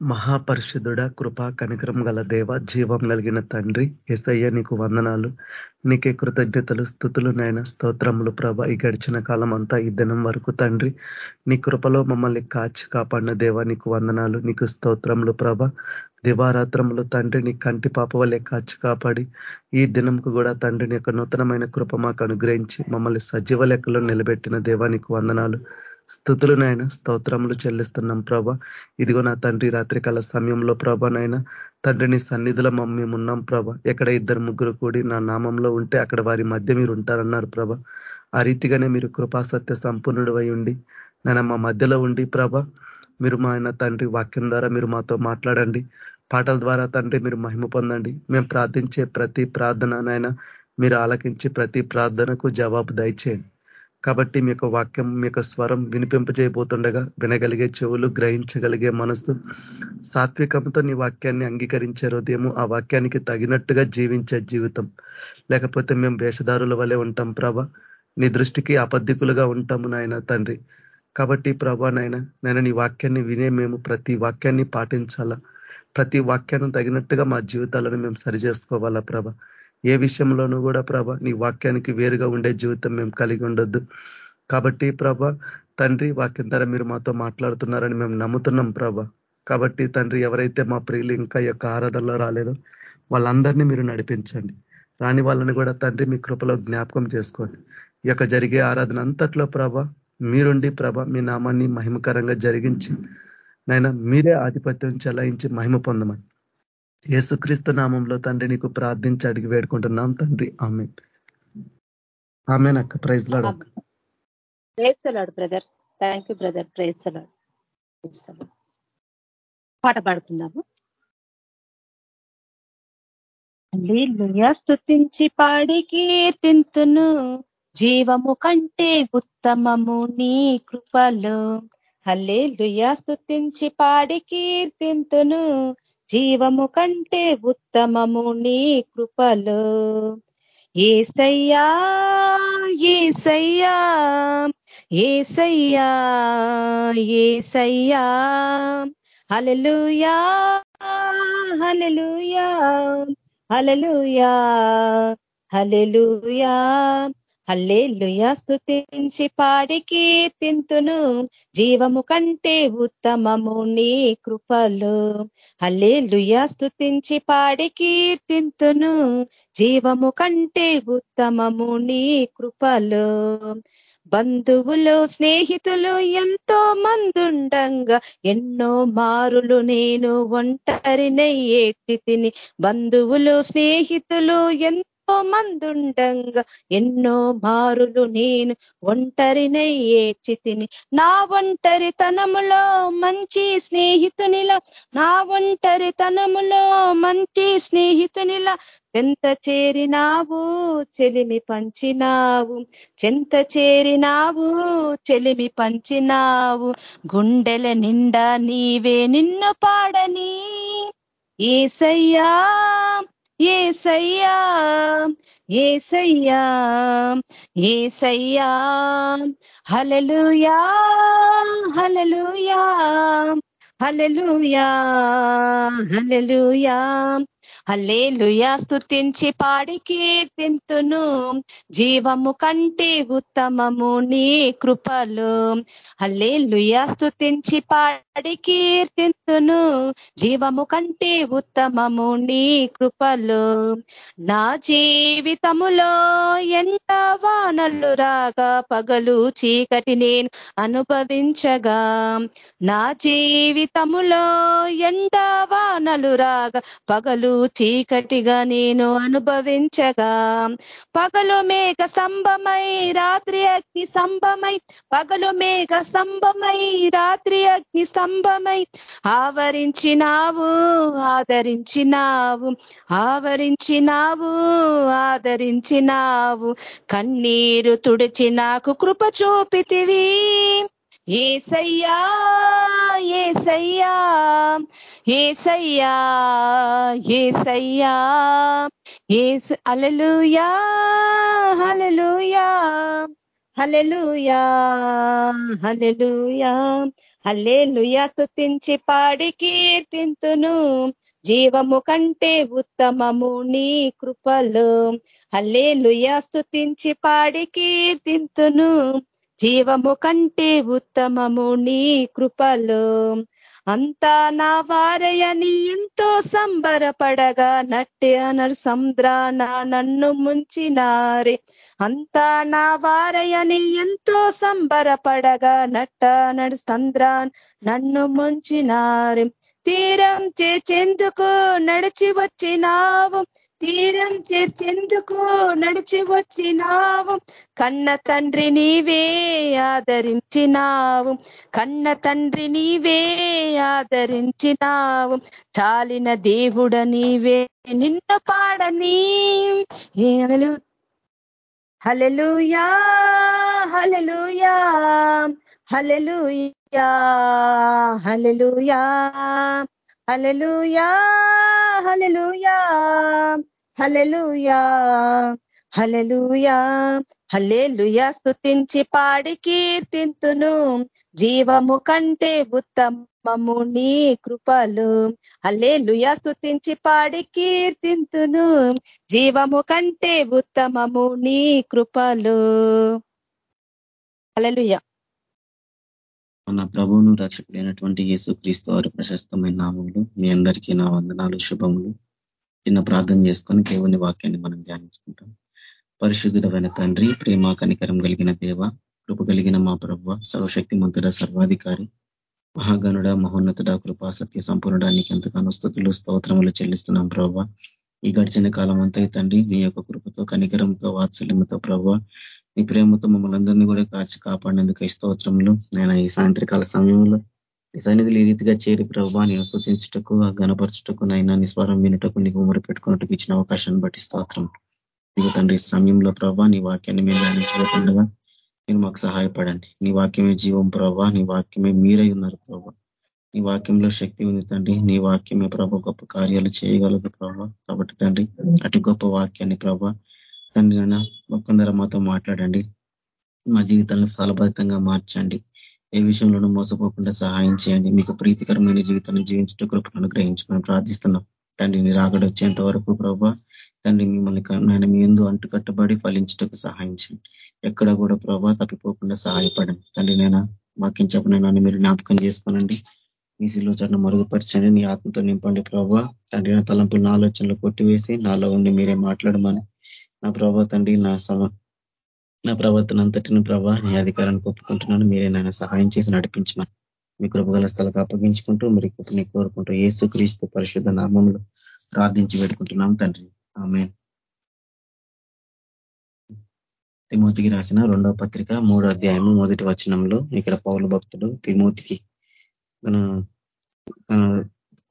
మహాపరిషుధుడ కృపా కనికరం గల దేవ జీవం కలిగిన తండ్రి ఎసయ్య నీకు వందనాలు. నీకే కృతజ్ఞతలు స్థుతులు నాయన స్తోత్రములు ప్రభ. ఈ గడిచిన కాలం అంతా ఈ దినం వరకు తండ్రి నీ కృపలో మమ్మల్ని కాచి కాపాడిన దేవ నీకు వందనాలు నీకు స్తోత్రములు ప్రభ. దివారాత్రములు తండ్రి నీ కంటి పాప వల్లే కాచి కాపాడి ఈ దినంకు కూడా తండ్రిని యొక్క నూతనమైన కృప మాకు అనుగ్రహించి మమ్మల్ని సజీవ లెక్కలో నిలబెట్టిన దేవానికి వందనాలు. స్థుతులు నాయన స్తోత్రములు చెల్లిస్తున్నాం ప్రభ. ఇదిగో నా తండ్రి రాత్రికాల సమయంలో ప్రభ నాయన తండ్రిని సన్నిధిలో మేము ఉన్నాం ప్రభ. ఎక్కడ ఇద్దరు ముగ్గురు కూడి నా నామంలో ఉంటే అక్కడ వారి మధ్య మీరు ఉంటారన్నారు ప్రభ. ఆ రీతిగానే మీరు కృపాసత్య సంపూర్ణుడు ఉండి నేను మా మధ్యలో ఉండి ప్రభ మీరు మా ఆయన తండ్రి వాక్యం ద్వారా మీరు మాతో మాట్లాడండి. పాటల ద్వారా తండ్రి మీరు మహిమ పొందండి. మేము ప్రార్థించే ప్రతి ప్రార్థన నాయన మీరు ఆలకించి ప్రతి ప్రార్థనకు జవాబు దయచేయండి. కాబట్టి మీ యొక్క వాక్యం మీ యొక్క స్వరం వినిపింపజేయబోతుండగా వినగలిగే చెవులు గ్రహించగలిగే మనసు సాత్వికంతో నీ వాక్యాన్ని అంగీకరించే హృదయము ఆ వాక్యానికి తగినట్టుగా జీవించే జీవితం. లేకపోతే మేము వేషధారుల వలె ఉంటాం ప్రభ. నీ దృష్టికి అబద్ధికులుగా ఉంటాము నాయన తండ్రి. కాబట్టి ప్రభా నాయన నేను నీ వాక్యాన్ని వినే మేము ప్రతి వాక్యాన్ని పాటించాలా? ప్రతి వాక్యాన్ని తగినట్టుగా మా జీవితాలను మేము సరి చేసుకోవాలా ప్రభ? ఏ విషయంలోనూ కూడా ప్రభ నీ వాక్యానికి వేరుగా ఉండే జీవితం మేము కలిగి ఉండొద్దు. కాబట్టి ప్రభ తండ్రి వాక్యం ద్వారా మీరు మాతో మాట్లాడుతున్నారని మేము నమ్ముతున్నాం ప్రభ. కాబట్టి తండ్రి ఎవరైతే మా ప్రియులు ఇంకా యొక్క ఆరాధనలో రాలేదో వాళ్ళందరినీ మీరు నడిపించండి. రాని వాళ్ళని కూడా తండ్రి మీ కృపలో జ్ఞాపకం చేసుకోండి. ఈ యొక్క జరిగే ఆరాధన అంతట్లో ప్రభ మీరుండి ప్రభ మీ నామాన్ని మహిమకరంగా జరిగించి నైనా మీరే ఆధిపత్యం చెలాయించి మహిమ పొందమని. యేసుక్రీస్తు నామంలో తండ్రి నీకు ప్రార్థించి అడిగి వేడుకుంటున్నాం. తండ్రి ఆమె అక్క praise lord praise brother. Thank you brother. Praise పాట పాడుకుందాము. స్థుతించి పాడి కీర్తింతును. జీవము కంటే ఉత్తమము నీ కృపలో. హల్లే స్థుతించి పాడి కీర్తింతును. జీవము కంటే ఉత్తమము నీ కృపలు. ఏసయ్యా ఏసయ్యా ఏసయ్యా ఏసయ్యా. హలలుయా హలలుయా హలలుయా హలలుయా హల్లే స్థుతించి పాడి కీర్తింతును. జీవము కంటే ఉత్తమము నీ కృపలు. హల్లే స్థుతించి పాడి కీర్తింతును. జీవము కంటే ఉత్తమము నీ కృపలు. బంధువులు స్నేహితులు ఎంతో మందుండంగా. ఎన్నో మారులు నేను ఒంటరినయ్యేటి తిని. బంధువులు స్నేహితులు ఎంతో మందుండంగా. ఎన్నో మారులు నేను ఒంటరినయ్యేటి తిని నా ఒంటరితనములో మంచి స్నేహితునిలా. నా ఒంటరితనములో మంచి స్నేహితునిలా. చెంత చేరినావు చెలిమి పంచినావు. చెంత చేరినావు చెలిమి పంచినావు. గుండెల నిండా నీవే నిన్ను పాడని. ఏసయ్యా ఏసయ్యా ఏసయ్యా ఏసయ్యా. హలలుయా హలలుయా హలలుయా హలలుయా హలే స్తుతించి పాడి కీర్తింతును. జీవము కంటే ఉత్తమము నీ కృపలు. హలే స్తుతించి పాడి కీర్తింతును. జీవము కంటే ఉత్తమము నీ కృపలు. నా జీవితములో ఎండ వానలు రాగా పగలు చీకటి నేను అనుభవించగా. నా జీవితములో ఎండ వానలు రాగా పగలు చీకటిగా నేను అనుభవించగా. పగలు మేఘ స్తంభమై రాత్రి అగ్ని స్తంభమై పగలు మేఘ స్తంభమై రాత్రి అగ్ని స్తంభమై. ఆవరించినావు ఆదరించినావు ఆవరించినావు ఆదరించినావు. కన్నీరు తుడిచి నాకు కృప చూపితివి. ఏసయ్యా ఏసయ్యా ఏసయ్యా ఏసయ్యా ఏస్ అలలుయా హలలుయా హలలుయా హలలుయా హల్లేలుయా స్థుతించి పాడి కీర్తింతును. జీవము కంటే ఉత్తమము నీ కృపలు. హల్లేలుయా స్థుతించి పాడి కీర్తింతును. జీవము కంటే ఉత్తమము నీ కృపలు. అంతా నా వారయని ఎంతో సంబరపడగా నట్టి అనర్ సంద్రాన నన్ను ముంచినారే. అంతా నా వారయని ఎంతో సంబరపడగా నట్ట నడు సంద్రాన్ నన్ను ముంచినారే. తీరం చేచెందుకు నడిచి వచ్చినావు. తీరం చేర్చేందుకు నడిచి వచ్చినావు. కన్న తండ్రి నీవే ఆదరించినావు. కన్న తండ్రి నీవే ఆదరించినావు. తాలిన దేవుడ నీవే నిన్ను పాడని. Hallelujah hallelujah hallelujah hallelujah hallelujah hallelujah hallelujah hallelujah hallelujah. స్థుతించి పాడి కీర్తింతును. జీవము కంటే ఉత్తమము నీ కృపలు. హలేలుయా స్థుతించి పాడి కీర్తింతును. జీవము కంటే ఉత్తమము నీ కృపలు. హలలుయా మన ప్రభువును రక్షకుడైనటువంటి యేసు క్రీస్తు వారి ప్రశస్తమైన నామములు మీ అందరికీ నా వందనాలు శుభములు. చిన్న ప్రార్థన చేసుకొని దేవుని వాక్యాన్ని మనం ధ్యానించుకుంటాం. పరిశుద్ధుడమైన తండ్రి ప్రేమ కనికరం కలిగిన దేవ కృప కలిగిన మా ప్రభు సర్వశక్తి మంతుడ సర్వాధికారి మహాగనుడ మహోన్నతుడ కృపా సత్య సంపూర్ణుడ నీకు ఎంతగానో స్థుతులు స్తోత్రములు చెల్లిస్తున్నాం ప్రభావ. ఈ గడిచిన కాలం అంతా తండ్రి నీ యొక్క కృపతో కనికరంతో వాత్సల్యంతో ప్రభావ నీ ప్రేమతో మమ్మల్ని అందరినీ కూడా కాచి కాపాడినందుకు స్తోత్రములు. నేను ఈ సాయంత్రకాల సమయంలో నీ సన్నిధిలో ఈ రీతిగా చేరి ప్రభావ నేను స్థుతించుటకు గనపరచుటకు నైనా నిస్వారం వినుటకు నీకు ఉమరి పెట్టుకున్నట్టుకు ఇచ్చిన అవకాశాన్ని బట్టి స్తోత్రం. నీకు తండ్రి సమయంలో ప్రభావ నీ వాక్యాన్ని మేము ధ్యానించుకోకుండా మీరు మాకు సహాయపడండి. నీ వాక్యమే జీవం ప్రభావ నీ వాక్యమే మీరై ఉన్నారు ప్రభావ నీ వాక్యంలో శక్తి ఉంది తండ్రి. నీ వాక్యమే ప్రభా గొప్ప కార్యాలు చేయగలదు ప్రభావ కాబట్టి తండ్రి అటు గొప్ప వాక్యాన్ని ప్రభా తండ్రి నన్న ఒక్కందర మాతో మాట్లాడండి. మా జీవితాలను ఫలభరితంగా మార్చండి. ఏ విషయంలోనూ మోసపోకుండా సహాయం చేయండి. మీకు ప్రీతికరమైన జీవితాన్ని జీవించడం కృపను గ్రహించుకొని ప్రార్థిస్తున్నాం. తండ్రి మీరు రాకడ వచ్చేంత వరకు ప్రభావ తండ్రి మిమ్మల్ని నేను మీ ఎందు అంటుకట్టబడి ఫలించటకు సహాయం చేయండి. ఎక్కడ కూడా ప్రభావ తప్పిపోకుండా సహాయపడండి. తండ్రి నేను వాక్యం చెప్పనైనా మీరు జ్ఞాపకం చేసుకోనండి. మీ చట్టం మరుగుపరచండి. నీ ఆత్మతో నింపండి ప్రభావ తండ్రి నా తలంపులు ఆలోచనలు కొట్టివేసి నాలో ఉండి మీరే మాట్లాడమని. నా ప్రభావ తండ్రి నా సమ నా ప్రవర్తన అంతటిని ప్రభా నీ అధికారాన్ని ఒప్పుకుంటున్నాను మీరే నాయన సహాయం చేసి నడిపించమని మీ కృపగల స్థలకు అప్పగించుకుంటూ మీరు కృపని కోరుకుంటూ ఏసు క్రీస్తు పరిశుద్ధ నామంలో ప్రార్థించి పెట్టుకుంటున్నాం తండ్రి. ఆమె తిమోతికి రాసిన రెండవ పత్రిక మూడో అధ్యాయము మొదటి వచనంలో ఇక్కడ పౌల భక్తుడు తిమోతికి తన తన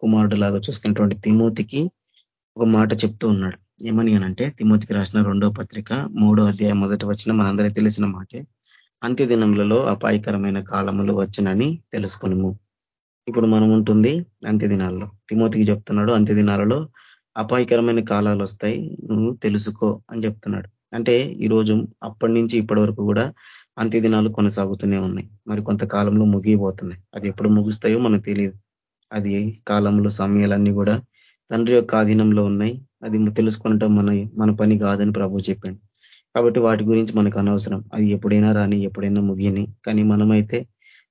కుమారుడు లాగా చూసుకున్నటువంటి తిమోతికి ఒక మాట చెప్తూ ఉన్నాడు. ఏమని అనంటే తిమోతికి రాసిన రెండో పత్రిక మూడో అధ్యాయం మొదటి వచ్చిన మనందరికీ తెలిసిన మాటే. అంత్య దినములలో అపాయకరమైన కాలములు వచ్చనని తెలుసుకునము. ఇప్పుడు మనం ఉంటుంది అంత్య దినాల్లో తిమోతికి చెప్తున్నాడు అంత్య దినాలలో అపాయకరమైన కాలాలు వస్తాయి నువ్వు తెలుసుకో అని చెప్తున్నాడు. అంటే ఈరోజు అప్పటి నుంచి ఇప్పటి వరకు కూడా అంత్య దినాలు కొనసాగుతూనే ఉన్నాయి. మరి కొంతకాలంలో ముగిపోతున్నాయి అది ఎప్పుడు ముగుస్తాయో మనకు తెలియదు అది కాలంలో సమయాలన్నీ కూడా తండ్రి యొక్క ఆధీనంలో ఉన్నాయి. అది తెలుసుకుంటాం మన మన పని కాదని ప్రభు చెప్పాడు. కాబట్టి వాటి గురించి మనకు అనవసరం. అది ఎప్పుడైనా రాని ఎప్పుడైనా ముగియని. కానీ మనమైతే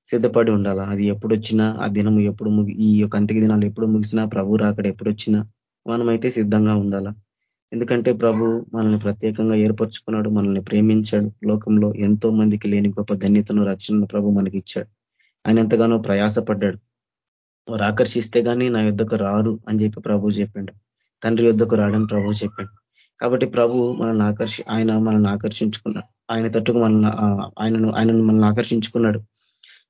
సిద్ధపడి ఉండాలా? అది ఎప్పుడు వచ్చినా ఆ దినం ఎప్పుడు ముగి ఈ యొక్క అంతిక దినాలు ఎప్పుడు ముగిసినా ప్రభు రాకడ ఎప్పుడు వచ్చినా మనమైతే సిద్ధంగా ఉండాలా? ఎందుకంటే ప్రభు మనల్ని ప్రత్యేకంగా ఏర్పరచుకున్నాడు మనల్ని ప్రేమించాడు. లోకంలో ఎంతో మందికి లేని గొప్ప ధన్యతను రక్షణను ప్రభు మనకి ఇచ్చాడు ఆయన ఎంతగానో ప్రయాసపడ్డాడు. వారు ఆకర్షిస్తే కానీ నా యుద్ధకు రారు అని చెప్పి ప్రభు చెప్పాడు. తండ్రి యుద్ధకు రావడం ప్రభు చెప్పాడు. కాబట్టి ప్రభు మనల్ని ఆకర్షి ఆయన మనల్ని ఆకర్షించుకున్నాడు. ఆయన తట్టుకు మనల్ని ఆయనను ఆయనను మనల్ని ఆకర్షించుకున్నాడు.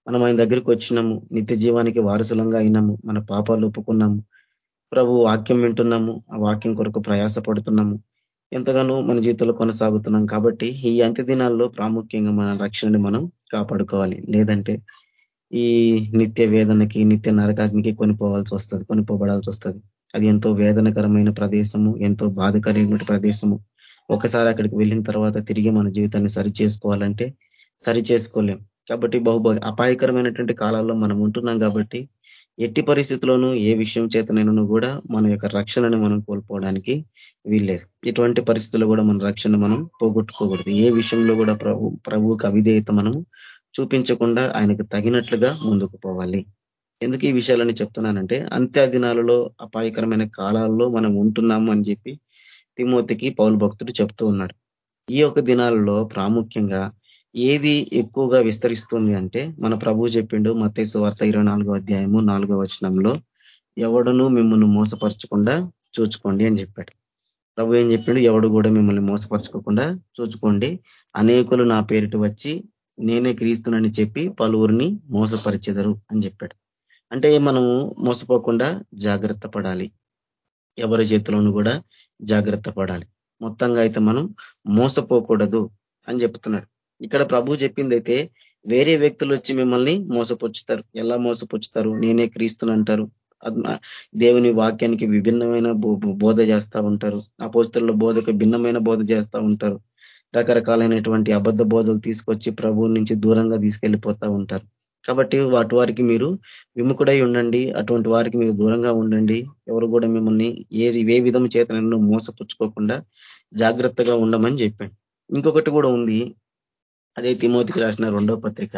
మనం ఆయన దగ్గరికి వచ్చినాము. నిత్య జీవానికి వారసులంగా అయినాము. మన పాపాలు ఒప్పుకున్నాము. ప్రభు వాక్యం వింటున్నాము. ఆ వాక్యం కొరకు ప్రయాస పడుతున్నాము ఎంతగానో మన జీవితంలో కొనసాగుతున్నాం. కాబట్టి ఈ అంత్య దినాల్లో ప్రాముఖ్యంగా మన రక్షణని మనం కాపాడుకోవాలి. లేదంటే ఈ నిత్య వేదనకి నిత్య నరకాగ్నికి కొనిపోవాల్సి వస్తుంది కొనిపోబడాల్సి వస్తుంది. అది ఎంతో వేదనకరమైన ప్రదేశము ఎంతో బాధకరమైన ప్రదేశము. ఒకసారి అక్కడికి వెళ్ళిన తర్వాత తిరిగి మన జీవితాన్ని సరి చేసుకోవాలంటే సరి చేసుకోలేం కాబట్టి బహు అపాయకరమైనటువంటి కాలాల్లో మనం ఉంటున్నాం కాబట్టి ఎట్టి పరిస్థితుల్లోనూ ఏ విషయం చేతనైనా కూడా మన యొక్క రక్షణను మనం కోల్పోవడానికి వీల్లేదు. ఇటువంటి పరిస్థితుల్లో కూడా మన రక్షణ మనం పోగొట్టుకోకూడదు. ఏ విషయంలో కూడా ప్రభు ప్రభువుకు అవిధేయత మనం చూపించకుండా ఆయనకు తగినట్లుగా ముందుకు పోవాలి. ఎందుకు ఈ విషయాలని చెప్తున్నానంటే అంత్య దినాలలో అపాయకరమైన కాలాల్లో మనం ఉంటున్నాము అని చెప్పి తిమోతికి పౌరు భక్తుడు చెప్తూ ఉన్నాడు. ఈ యొక్క దినాలలో ప్రాముఖ్యంగా ఏది ఎక్కువగా విస్తరిస్తుంది అంటే మన ప్రభు చెప్పిండు మతేసు వార్త ఇరవై నాలుగో అధ్యాయము నాలుగో వచనంలో ఎవడను మిమ్మల్ని మోసపరచకుండా చూచుకోండి అని చెప్పాడు. ప్రభు ఏం చెప్పిండు? ఎవడు కూడా మిమ్మల్ని మోసపరచుకోకుండా చూచుకోండి. అనేకులు నా పేరిట వచ్చి నేనే క్రీస్తునని చెప్పి పలువురిని మోసపరిచెదరు అని చెప్పాడు. అంటే మనము మోసపోకుండా జాగ్రత్త పడాలి. ఎవరి చేతిలోనూ కూడా జాగ్రత్త పడాలి. మొత్తంగా అయితే మనం మోసపోకూడదు అని చెప్తున్నాడు. ఇక్కడ ప్రభు చెప్పింది అయితే వేరే వ్యక్తులు వచ్చి మిమ్మల్ని మోసపుచ్చుతారు. ఎలా మోసపుచ్చుతారు? నేనే క్రీస్తుని అంటారు. దేవుని వాక్యానికి విభిన్నమైన బోధ చేస్తూ ఉంటారు. అపోస్తుల బోధకు భిన్నమైన బోధ చేస్తూ ఉంటారు. రకరకాలైనటువంటి అబద్ధ బోధలు తీసుకొచ్చి ప్రభువు నుంచి దూరంగా తీసుకెళ్ళిపోతూ ఉంటారు. కాబట్టి వాటి వారికి మీరు విముఖుడై ఉండండి. అటువంటి వారికి మీరు దూరంగా ఉండండి. ఎవరు కూడా మిమ్మల్ని ఏ ఏ విధం చేత మోసపుచ్చుకోకుండా జాగ్రత్తగా ఉండమని చెప్పాడు ఇంకొకటి కూడా ఉంది. అదే తిమోతికి రాసిన రెండో పత్రిక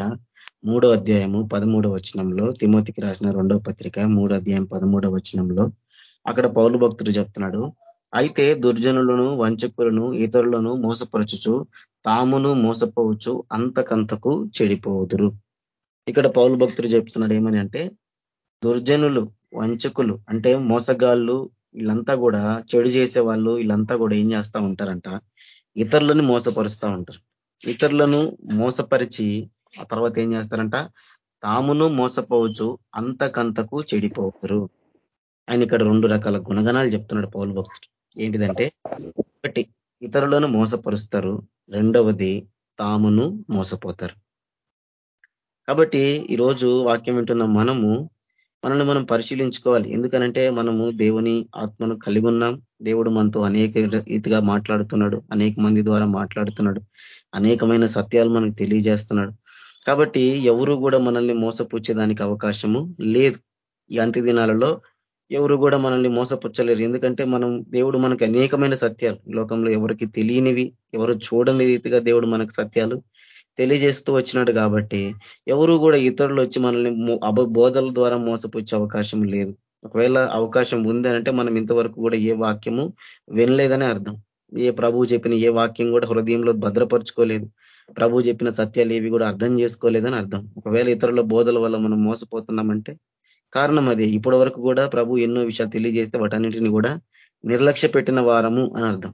మూడో అధ్యాయము పదమూడో వచనంలో తిమోతికి రాసిన రెండో పత్రిక మూడో అధ్యాయం పదమూడో వచనంలో అక్కడ పౌరు భక్తుడు చెప్తున్నాడు అయితే దుర్జనులను వంచకులను ఇతరులను మోసపరచుచు తామును మోసపోవచ్చు అంతకంతకు చెడిపోదురు. ఇక్కడ పౌరు భక్తుడు చెప్తున్నాడు ఏమని అంటే దుర్జనులు వంచకులు అంటే మోసగాళ్ళు వీళ్ళంతా కూడా చెడు చేసే వాళ్ళు వీళ్ళంతా కూడా ఏం చేస్తా ఉంటారంట? ఇతరులను మోసపరుస్తూ ఉంటారు. ఇతరులను మోసపరిచి ఆ తర్వాత ఏం చేస్తారంట? తామును మోసపోవచ్చు అంతకంతకు చెడిపోతారు ఆయన ఇక్కడ రెండు రకాల గుణగణాలు చెప్తున్నాడు పౌలు భక్తుడు. ఏంటిదంటే ఒకటి ఇతరులను మోసపరుస్తారు. రెండవది తామును మోసపోతారు. కాబట్టి ఈరోజు వాక్యం వింటున్న మనము మనల్ని మనం పరిశీలించుకోవాలి. ఎందుకనంటే మనము దేవుని ఆత్మను కలిగి ఉన్నాం. దేవుడు మనతో అనేక రీతిగా మాట్లాడుతున్నాడు. అనేక మంది ద్వారా మాట్లాడుతున్నాడు. అనేకమైన సత్యాలు మనకు తెలియజేస్తున్నాడు. కాబట్టి ఎవరు కూడా మనల్ని మోసపుచ్చేదానికి అవకాశము లేదు. ఈ అంత్య దినాలలో ఎవరు కూడా మనల్ని మోసపుచ్చలేరు. ఎందుకంటే మనం దేవుడు మనకు అనేకమైన సత్యాలు. లోకంలో ఎవరికి తెలియనివి ఎవరు చూడని రీతిగా దేవుడు మనకు సత్యాలు తెలియజేస్తూ వచ్చినాడు కాబట్టి ఎవరు కూడా ఇతరులు వచ్చి మనల్ని బోధల ద్వారా మోసపుచ్చే అవకాశం లేదు. ఒకవేళ అవకాశం ఉంది అంటే మనం ఇంతవరకు కూడా ఏ వాక్యము వినలేదని అర్థం. ఏ ప్రభువు చెప్పిన ఏ వాక్యం కూడా హృదయంలో భద్రపరుచుకోలేదు. ప్రభు చెప్పిన సత్యాలు ఏవి కూడా అర్థం చేసుకోలేదని అర్థం. ఒకవేళ ఇతరుల బోధల వల్ల మనం మోసపోతున్నామంటే కారణం అదే. ఇప్పటి వరకు కూడా ప్రభు ఎన్నో విషయాలు తెలియజేస్తే వాటన్నిటిని కూడా నిర్లక్ష్య పెట్టిన వారము అని అర్థం.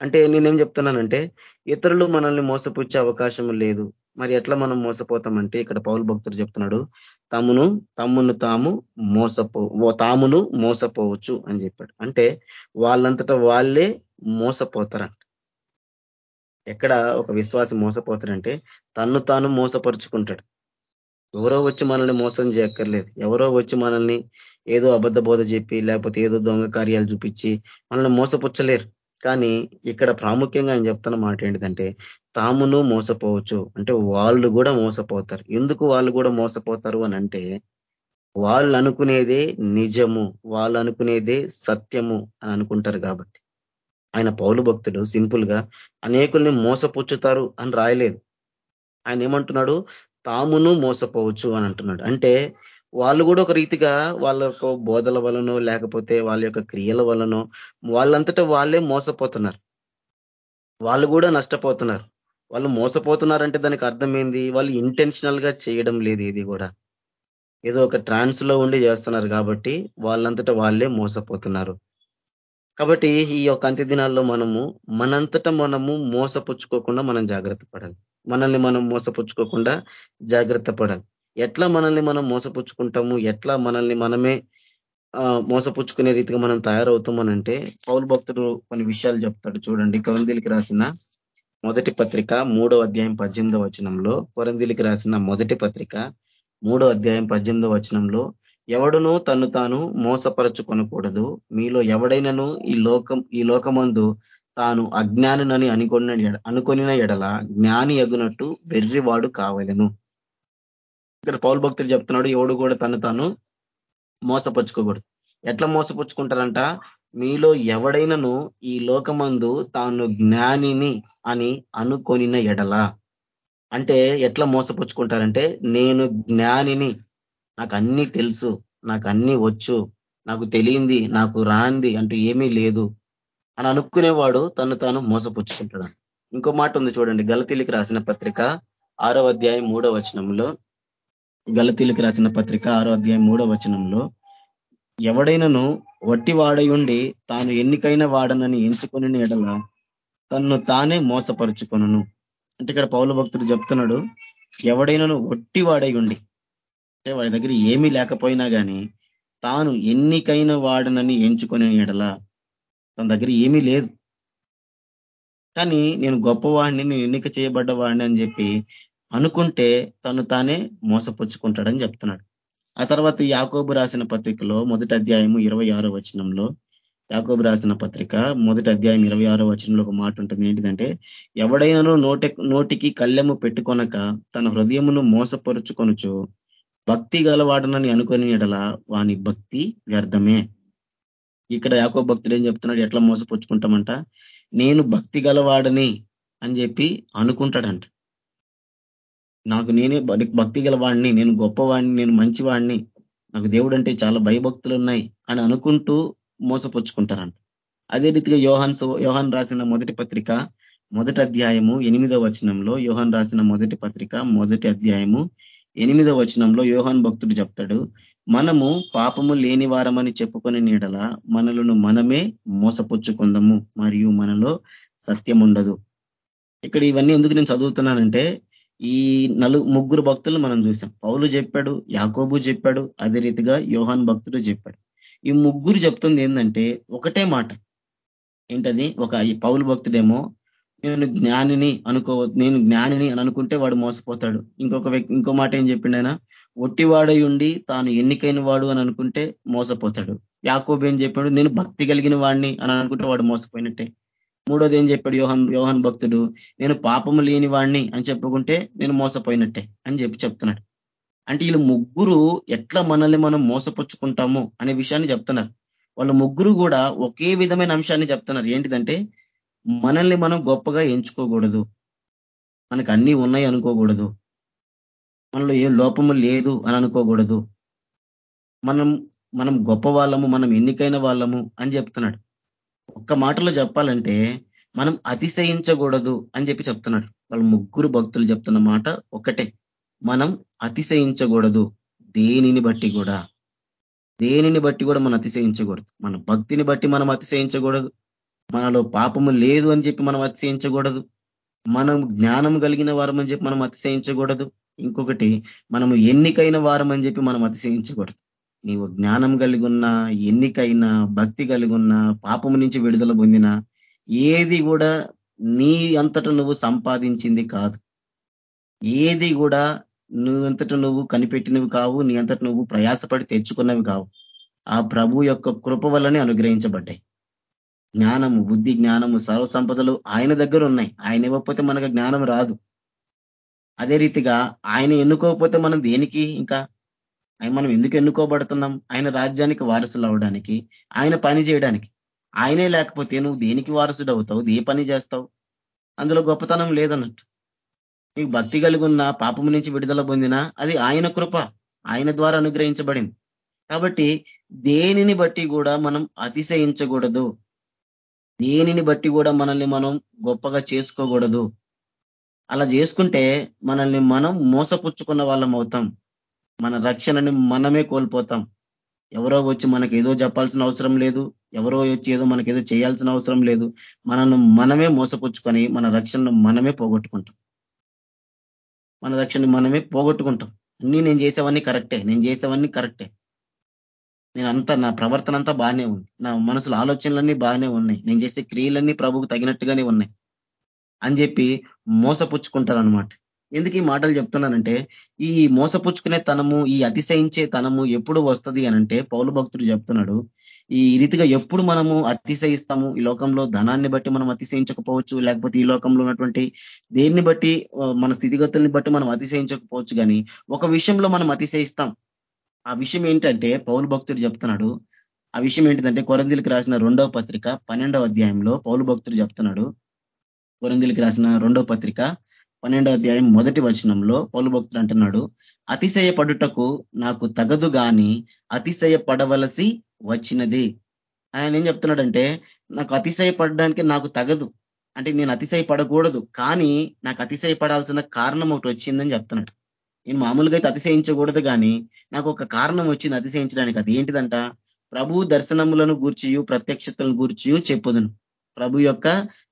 అంటే నేనేం చెప్తున్నానంటే ఇతరులు మనల్ని మోసపుచ్చే అవకాశం లేదు. మరి ఎట్లా మనం మోసపోతామంటే ఇక్కడ పౌరు భక్తుడు చెప్తున్నాడు తమును తమ్మును తాము మోసపో తామును మోసపోవచ్చు అని చెప్పాడు. అంటే వాళ్ళంతటా వాళ్ళే మోసపోతారంట. ఎక్కడ ఒక విశ్వాసం మోసపోతారంటే తన్ను తాను మోసపరుచుకుంటాడు. ఎవరో వచ్చి మనల్ని మోసం చేయక్కర్లేదు. ఎవరో వచ్చి మనల్ని ఏదో అబద్ధ బోధ చెప్పి లేకపోతే ఏదో దొంగ కార్యాలు చూపించి మనల్ని మోసపుచ్చలేరు. కానీ ఇక్కడ ప్రాముఖ్యంగా ఆయన చెప్తున్న మాట ఏంటిదంటే తామును మోసపోవచ్చు. అంటే వాళ్ళు కూడా మోసపోతారు. ఎందుకు వాళ్ళు కూడా మోసపోతారు అని అంటే వాళ్ళు అనుకునేదే నిజము వాళ్ళు అనుకునేదే సత్యము అని అనుకుంటారు కాబట్టి. ఆయన పౌలు భక్తులు సింపుల్గా అనేకుల్ని మోసపుచ్చుతారు అని రాయలేదు. ఆయన ఏమంటున్నాడు? తామును మోసపోవచ్చు అని అంటున్నాడు. అంటే వాళ్ళు కూడా ఒక రీతిగా వాళ్ళ యొక్క బోధల వలనో లేకపోతే వాళ్ళ యొక్క క్రియల వలనో వాళ్ళంతటా వాళ్ళే మోసపోతున్నారు. వాళ్ళు కూడా నష్టపోతున్నారు. వాళ్ళు మోసపోతున్నారంటే దానికి అర్థం ఏంది? వాళ్ళు ఇంటెన్షనల్గా చేయడం లేదు ఇది కూడా. ఏదో ఒక ట్రాన్స్లో ఉండి చేస్తున్నారు కాబట్టి వాళ్ళంతటా వాళ్ళే మోసపోతున్నారు. కాబట్టి ఈ యొక్క అంత్య దినాల్లో మనము మనంతటా మనము మోసపుచ్చుకోకుండా మనం జాగ్రత్త పడాలి. మనల్ని మనం మోసపుచ్చుకోకుండా జాగ్రత్త పడాలి. ఎట్లా మనల్ని మనం మోసపుచ్చుకుంటాము? ఎట్లా మనల్ని మనమే మోసపుచ్చుకునే రీతిగా మనం తయారవుతామనంటే పౌరు భక్తుడు కొన్ని విషయాలు చెప్తాడు. చూడండి కొరందీలికి రాసిన మొదటి పత్రిక మూడో అధ్యాయం పద్దెనిమిదో వచనంలో కొరందీలికి రాసిన మొదటి పత్రిక మూడో అధ్యాయం పద్దెనిమిదో వచనంలో ఎవడును తను తాను మోసపరచుకొనకూడదు. మీలో ఎవడైనను ఈ లోకం ఈ లోకమందు తాను అజ్ఞానునని అనుకున్న అనుకొనిన ఎడల జ్ఞాని ఎగునట్టు వెర్రివాడు కావలను. ఇక్కడ పౌరు భక్తులు చెప్తున్నాడు ఎవడు కూడా తను తాను మోసపరుచుకోకూడదు. ఎట్లా మోసపుచ్చుకుంటారంట మీలో ఎవడైనను ఈ లోకమందు తాను జ్ఞానిని అని అనుకొనిన ఎడల. అంటే ఎట్లా మోసపుచ్చుకుంటారంటే నేను జ్ఞానిని నాకు అన్ని తెలుసు నాకు అన్ని వచ్చు నాకు తెలియంది నాకు రాంది అంటూ ఏమీ లేదు అని అనుకునేవాడు తను తాను మోసపుచ్చుకుంటాడు ఇంకో మాట ఉంది చూడండి గలతీలికి రాసిన పత్రిక ఆరో అధ్యాయం మూడో వచనంలో గలతీలకు రాసిన పత్రిక ఆరో అధ్యాయం మూడో వచనంలో ఎవడైనను వట్టి వాడై ఉండి తాను ఎన్నికైన వాడనని ఎంచుకొని ఎడల తన్ను తానే మోసపరుచుకొనను. అంటే ఇక్కడ పౌల భక్తుడు చెప్తున్నాడు ఎవడైనను వట్టి వాడై ఉండి అంటే వాడి దగ్గర ఏమీ లేకపోయినా కానీ తాను ఎన్నికైన వాడనని ఎంచుకొని ఎడల తన దగ్గర ఏమీ లేదు. కానీ నేను గొప్పవాడిని నేను ఎన్నిక చేయబడ్డవాడిని అని చెప్పి అనుకుంటే తను తానే మోసపుచ్చుకుంటాడని చెప్తున్నాడు. ఆ తర్వాత యాకోబు రాసిన పత్రికలో మొదటి అధ్యాయము ఇరవై ఆరో వచనంలో యాకోబు రాసిన పత్రిక మొదటి అధ్యాయం ఇరవై ఆరో వచనంలో ఒక మాట ఉంటుంది. ఏంటిదంటే ఎవడైనానో నోటి నోటికి కళ్ళెము పెట్టుకొనక తన హృదయమును మోసపరుచుకొనుచు భక్తి గలవాడనని అనుకుని ఎడల వాని భక్తి వ్యర్థమే. ఇక్కడ యాకో భక్తుడు ఏం చెప్తున్నాడు? ఎట్లా మోసపుచ్చుకుంటామంట? నేను భక్తి గలవాడని అని చెప్పి అనుకుంటాడంట. నాకు నేనే భక్తి గలవాడిని నేను గొప్పవాడిని నేను మంచివాడిని నాకు దేవుడు అంటే చాలా భయభక్తులు ఉన్నాయి అని అనుకుంటూ మోసపుచ్చుకుంటారంట. అదే రీతిగా యోహాన్ యోహాన్ రాసిన మొదటి పత్రిక మొదటి అధ్యాయము ఎనిమిదో వచనంలో యోహాన్ రాసిన మొదటి పత్రిక మొదటి అధ్యాయము ఎనిమిదో వచనంలో యోహాన్ భక్తుడు చెప్తాడు మనము పాపము లేని వారమని చెప్పుకొని నీడల మనలను మనమే మోసపుచ్చుకుందాము మరియు మనలో సత్యం ఉండదు ఇక్కడ ఇవన్నీ ఎందుకు నేను చదువుతున్నానంటే ఈ నలు ముగ్గురు భక్తులు మనం చూసాం. పౌలు చెప్పాడు యాకోబు చెప్పాడు అదే రీతిగా యోహాన్ భక్తుడు చెప్పాడు. ఈ ముగ్గురు చెప్తుంది ఏంటంటే ఒకటే మాట. ఏంటది? ఒక ఈ పౌలు భక్తుడేమో నేను జ్ఞానిని అనుకో నేను జ్ఞానిని అని అనుకుంటే వాడు మోసపోతాడు. ఇంకొక వ్యక్తి ఇంకో మాట ఏం చెప్పిండు ఒట్టివాడై ఉండి తాను ఎన్నికైన వాడు అని అనుకుంటే మోసపోతాడు. యాకోబు ఏం చెప్పాడు? నేను భక్తి కలిగిన వాడిని అని అనుకుంటే వాడు మోసపోయినట్టే. మూడోది ఏం చెప్పాడు యోహన్ యోహన్ భక్తుడు? నేను పాపము లేని వాడిని అని చెప్పుకుంటే నేను మోసపోయినట్టే అని చెప్పి చెప్తున్నాడు. అంటే వీళ్ళు ముగ్గురు ఎట్లా మనల్ని మనం మోసపుచ్చుకుంటాము అనే విషయాన్ని చెప్తున్నారు. వాళ్ళ ముగ్గురు కూడా ఒకే విధమైన అంశాన్ని చెప్తున్నారు. ఏంటిదంటే మనల్ని మనం గొప్పగా ఎంచుకోకూడదు. మనకు అన్నీ ఉన్నాయి అనుకోకూడదు. మనలో ఏ లోపము లేదు అని అనుకోకూడదు. మనం మనం గొప్ప వాళ్ళము మనం ఎన్నికైన వాళ్ళము అని చెప్తున్నాడు. ఒక్క మాటలో చెప్పాలంటే మనం అతిశయించకూడదు అని చెప్పి చెప్తున్నాడు. వాళ్ళు ముగ్గురు భక్తులు చెప్తున్న మాట ఒకటే. మనం అతిశయించకూడదు దేనిని బట్టి కూడా. దేనిని బట్టి కూడా మనం అతిశయించకూడదు. మన భక్తిని బట్టి మనం అతిశయించకూడదు. మనలో పాపము లేదు అని చెప్పి మనం అతిశయించకూడదు. మనం జ్ఞానం కలిగిన వారం అని చెప్పి మనం అతిశయించకూడదు. ఇంకొకటి మనము ఎన్నికైన వారం అని చెప్పి మనం అతిశయించకూడదు. నీవు జ్ఞానం కలిగి ఉన్నా ఎన్నికైనా భక్తి కలిగి ఉన్నా పాపము నుంచి విడుదల పొందిన ఏది కూడా నీ అంతట నువ్వు సంపాదించింది కాదు. ఏది కూడా నువ్వంతట నువ్వు కనిపెట్టినవి కావు నీ అంతట నువ్వు ప్రయాసపడి తెచ్చుకున్నవి కావు. ఆ ప్రభు యొక్క కృప వల్లనే అనుగ్రహించబడ్డాయి. జ్ఞానము బుద్ధి జ్ఞానము సర్వ సంపదలు ఆయన దగ్గర ఉన్నాయి. ఆయన ఇవ్వకపోతే మనకు జ్ఞానం రాదు. అదే రీతిగా ఆయన ఎన్నుకోకపోతే మనం దేనికి ఇంకా మనం ఎందుకు ఎన్నుకోబడుతున్నాం? ఆయన రాజ్యానికి వారసులు అవడానికి ఆయన పని చేయడానికి. ఆయనే లేకపోతే నువ్వు దేనికి వారసుడు అవుతావు ఏ పని చేస్తావు? అందులో గొప్పతనం లేదన్నట్టు. నీకు భక్తి కలిగి ఉన్న పాపము నుంచి విడుదల పొందినా అది ఆయన కృప. ఆయన ద్వారా అనుగ్రహించబడింది. కాబట్టి దేనిని బట్టి కూడా మనం అతిశయించకూడదు. దేనిని బట్టి కూడా మనల్ని మనం గొప్పగా చేసుకోకూడదు. అలా చేసుకుంటే మనల్ని మనం మోసపుచ్చుకున్న వాళ్ళం అవుతాం మన రక్షణని మనమే కోల్పోతాం. ఎవరో వచ్చి మనకి ఏదో చెప్పాల్సిన అవసరం లేదు. ఎవరో వచ్చి ఏదో మనకి ఏదో చేయాల్సిన అవసరం లేదు. మనను మనమే మోసపుచ్చుకొని మన రక్షణను మనమే పోగొట్టుకుంటాం. మన రక్షణ మనమే పోగొట్టుకుంటాం. అన్నీ నేను చేసేవన్నీ కరెక్టే. నేను చేసేవన్నీ కరెక్టే. నేను అంతా నా ప్రవర్తన అంతా బాగానే ఉంది. నా మనసులో ఆలోచనలన్నీ బాగానే ఉన్నాయి. నేను చేసే క్రియలన్నీ ప్రభుకు తగినట్టుగానే ఉన్నాయి. అని చెప్పి మోసపుచ్చుకుంటారు అనమాట ఎందుకు ఈ మాటలు చెప్తున్నానంటే ఈ మోసపుచ్చుకునే తనము ఈ అతిశయించే తనము ఎప్పుడు వస్తుంది అనంటే పౌలు భక్తుడు చెప్తున్నాడు ఈ రీతిగా ఎప్పుడు మనము అతిశయిస్తాము ఈ లోకంలో ధనాన్ని బట్టి మనం అతిశయించకపోవచ్చు లేకపోతే ఈ లోకంలో ఉన్నటువంటి దేన్ని బట్టి మన స్థితిగతుల్ని బట్టి మనం అతిశయించకపోవచ్చు కానీ ఒక విషయంలో మనం అతిశయిస్తాం. ఆ విషయం ఏంటంటే పౌలు భక్తుడు చెప్తున్నాడు ఆ విషయం ఏంటిదంటే కొరందీలకు రాసిన రెండవ పత్రిక పన్నెండవ అధ్యాయంలో పౌలు భక్తుడు చెప్తున్నాడు కొరందీలకు రాసిన రెండవ పత్రిక పన్నెండో అధ్యాయం మొదటి వచనంలో పౌలు భక్తుడు అంటున్నాడు అతిశయపడుటకు నాకు తగదు గాని అతిశయపడవలసి వచ్చినది. ఆయన ఏం చెప్తున్నాడంటే నాకు అతిశయపడడానికి నాకు తగదు. అంటే నేను అతిశయపడకూడదు కానీ నాకు అతిశయపడాల్సిన కారణం ఒకటి వచ్చిందని చెప్తున్నాడు. నేను మామూలుగా అయితే అతిశయించకూడదు కానీ నాకు ఒక కారణం వచ్చింది అతిశయించడానికి. అది ఏంటిదంట? ప్రభు దర్శనములను గూర్చియు ప్రత్యక్షతలను గూర్చియు చెప్పుదును. ప్రభు యొక్క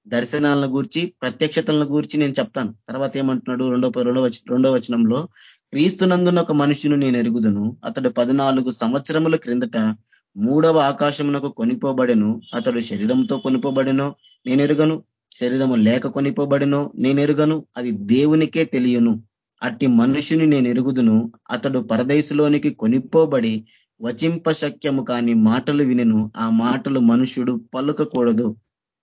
దర్శనాలను గూర్చి ప్రత్యక్షతలను గూర్చి నేను చెప్తాను. తర్వాత ఏమంటున్నాడు? రెండో రెండో రెండో వచనంలో క్రీస్తునందున ఒక మనుషును నేను ఎరుగుదును. అతడు పద్నాలుగు సంవత్సరముల క్రిందట మూడవ ఆకాశమునకు కొనిపోబడెను. అతడు శరీరంతో కొనిపోబడెనో నేను ఎరుగను. శరీరము లేక కొనిపోబడినో నేను ఎరుగను. అది దేవునికే తెలియను. అట్టి మనుషుని నేను ఎరుగుదును. అతడు పరదేశులోనికి కొనిపోబడి వచింప శక్యము కాని మాటలు వినెను. ఆ మాటలు మనుషుడు పలుకకూడదు.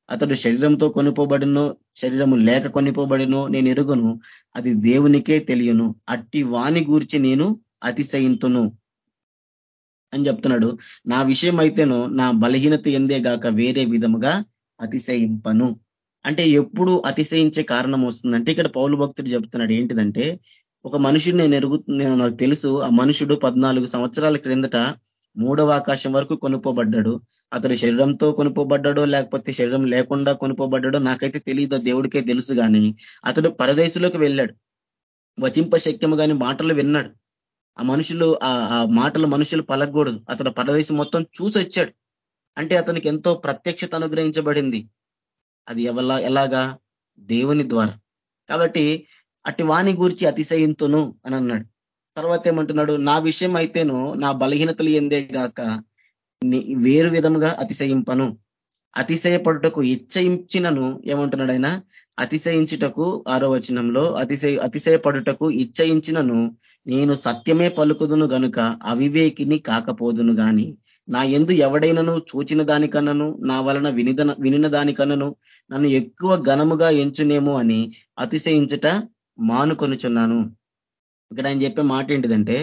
అతడు శరీరంతో కొనుకోబడినో శరీరము లేక కొనిపోబడినో నేను ఎరుగును అది దేవునికే తెలియను. అట్టి వాని గూర్చి నేను అతిశయింతును. అని చెప్తున్నాడు. నా విషయం అయితేనో నా బలహీనత ఎందే గాక వేరే విధముగా అతిశయింపను. అంటే ఎప్పుడు అతిశయించే కారణం వస్తుందంటే ఇక్కడ పౌలు భక్తుడు చెప్తున్నాడు ఏంటిదంటే ఒక మనుషుడు నేను ఎరుగుతున్నాను నాకు తెలుసు ఆ మనుషుడు పద్నాలుగు సంవత్సరాల క్రిందట మూడవ ఆకాశం వరకు కొనుక్కోబడ్డాడు అతడు శరీరంతో కొనుక్కోబడ్డాడో లేకపోతే శరీరం లేకుండా కొనుక్కోబడ్డాడో నాకైతే తెలియదు దేవుడికే తెలుసు కానీ అతడు పరదేశంలోకి వెళ్ళాడు. వచింప శక్యము కానీ మాటలు విన్నాడు. ఆ మనుషులు ఆ మాటలు మనుషులు పలగకూడదు అతడు పరదేశం మొత్తం చూసి వచ్చాడు. అంటే అతనికి ఎంతో ప్రత్యక్షత అనుగ్రహించబడింది. అది ఎవలా ఎలాగా? దేవుని ద్వారా. కాబట్టి అటు వాణి గురించి అతిశయింతును అని అన్నాడు. తర్వాత ఏమంటున్నాడు నా విషయం అయితేను నా బలహీనతలు ఎందే గాక వేరు విధముగా అతిశయింపను. అతిశయపడుటకు ఇచ్చయించినను ఏమంటున్నాడు ఆయన? అతిశయించుటకు ఆరో వచనంలో అతిశయ అతిశయపడుటకు ఇచ్చయించినను నేను సత్యమే పలుకుదును గనుక అవివేకిని కాకపోదును గాని. నా ఎందు ఎవడైనను చూచిన దానికన్నను నా వలన వినిదన వినిన దానికన్నను నన్ను ఎక్కువ ఘనముగా ఎంచునేమో అని అతిశయించుట మానుకొనుచున్నాను. ఇక్కడ ఆయన చెప్పే మాట ఏంటిదంటే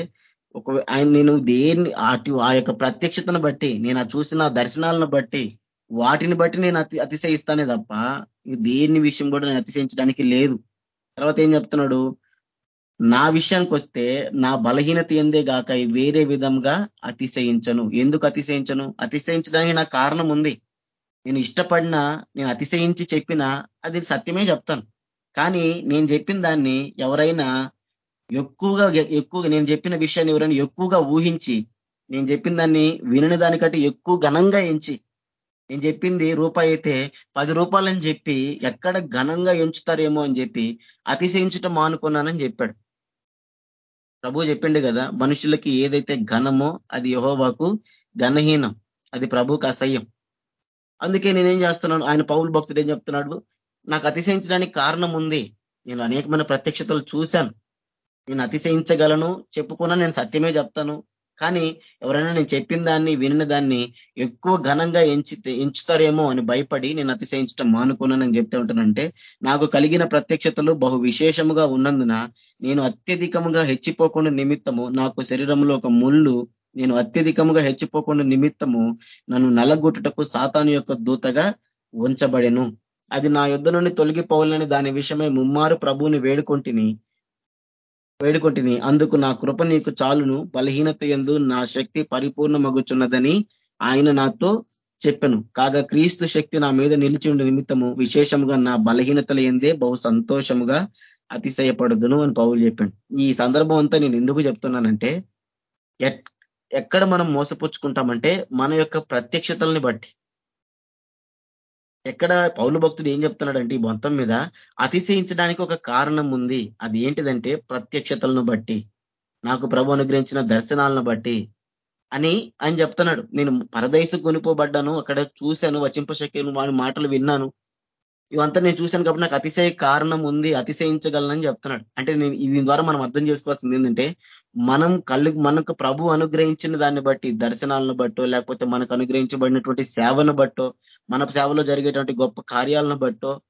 ఒక ఆయన నేను దేన్ని అటు ఆ యొక్క ప్రత్యక్షతను బట్టి నేను చూసిన దర్శనాలను బట్టి వాటిని బట్టి నేను అతి అతిశయిస్తానే తప్ప దేని విషయం కూడా నేను అతిశయించడానికి లేదు. తర్వాత ఏం చెప్తున్నాడు? నా విషయానికి వస్తే నా బలహీనత ఎందే గాక వేరే విధంగా అతిశయించను. ఎందుకు అతిశయించను? అతిశయించడానికి నాకు కారణం ఉంది. నేను ఇష్టపడినా నేను అతిశయించి చెప్పినా అది సత్యమే చెప్తాను. కానీ నేను చెప్పిన దాన్ని ఎవరైనా ఎక్కువగా ఎక్కువగా నేను చెప్పిన విషయాన్ని ఎవరైనా ఎక్కువగా ఊహించి నేను చెప్పిన దాన్ని వినని దానికంటే ఎక్కువ ఘనంగా ఎంచి నేను చెప్పింది రూపాయి అయితే పది రూపాయలని చెప్పి ఎక్కడ ఘనంగా ఎంచుతారేమో అని చెప్పి అతిశయించటం మానుకున్నానని చెప్పాడు. ప్రభు చెప్పిండు కదా మనుషులకి ఏదైతే ఘనమో అది యహోవాకు ఘనహీనం అది ప్రభుకు అసహ్యం. అందుకే నేనేం చేస్తున్నాను ఆయన పౌరు భక్తుడు ఏం చెప్తున్నాడు నాకు అతిశయించడానికి కారణం ఉంది నేను అనేకమైన ప్రత్యక్షతలు చూశాను నేను అతిశయించగలను చెప్పుకున్నా నేను సత్యమే చెప్తాను. కానీ ఎవరైనా నేను చెప్పిన దాన్ని వినిన దాన్ని ఎక్కువ ఘనంగా ఎంచి ఎంచుతారేమో అని భయపడి నేను అతిశయించడం మానుకున్నానని చెప్తే ఉంటానంటే నాకు కలిగిన ప్రత్యక్షతలు బహు విశేషముగా ఉన్నందున నేను అత్యధికముగా హెచ్చిపోకుండా నిమిత్తము నాకు శరీరంలో ఒక ముళ్ళు నేను అత్యధికముగా హెచ్చిపోకుండా నిమిత్తము నన్ను నలగొట్టుటకు సాతాను యొక్క దూతగా ఉంచబడెను. అది నా యుద్ధ నుండి తొలగిపోవాలని దాని విషయమై ముమ్మారు ప్రభువుని వేడుకొంటిని వేడుకొంటిని. అందుకు నా కృప నీకు చాలును. బలహీనత ఎందు నా శక్తి పరిపూర్ణమగుచున్నదని ఆయన నాతో చెప్పను. కాగా క్రీస్తు శక్తి నా మీద నిలిచి ఉండే నిమిత్తము విశేషముగా నా బలహీనతలు ఎందే బహు సంతోషముగా అతిశయపడదును అని పౌలు చెప్పాడు. ఈ సందర్భం అంతా నేను ఎందుకు చెప్తున్నానంటే ఎక్కడ మనం మోసపుచ్చుకుంటామంటే మన యొక్క ప్రత్యక్షతల్ని బట్టి. ఎక్కడ పౌలు భక్తుడు ఏం చెప్తున్నాడంటే ఈ మొత్తం మీద అతిశయించడానికి ఒక కారణం ఉంది. అది ఏంటిదంటే ప్రత్యక్షతలను బట్టి నాకు ప్రభు అనుగ్రహించిన దర్శనాలను బట్టి అని ఆయన చెప్తున్నాడు. నేను పరదయసు కొనిపోబడ్డాను అక్కడ చూశాను వచింపశక్యను వాడి మాటలు విన్నాను. ఇవంతా నేను చూశాను కాబట్టి నాకు అతిశయ కారణం ఉంది అతిశయించగలనని చెప్తున్నాడు. అంటే నేను దీని ద్వారా మనం అర్థం చేసుకోవాల్సింది ఏంటంటే మనం కళ్ళు మనకు ప్రభు అనుగ్రహించిన దాన్ని బట్టి దర్శనాలను బట్టో లేకపోతే మనకు అనుగ్రహించబడినటువంటి సేవను బట్టో మన సేవలో జరిగేటువంటి గొప్ప కార్యాలను బట్టో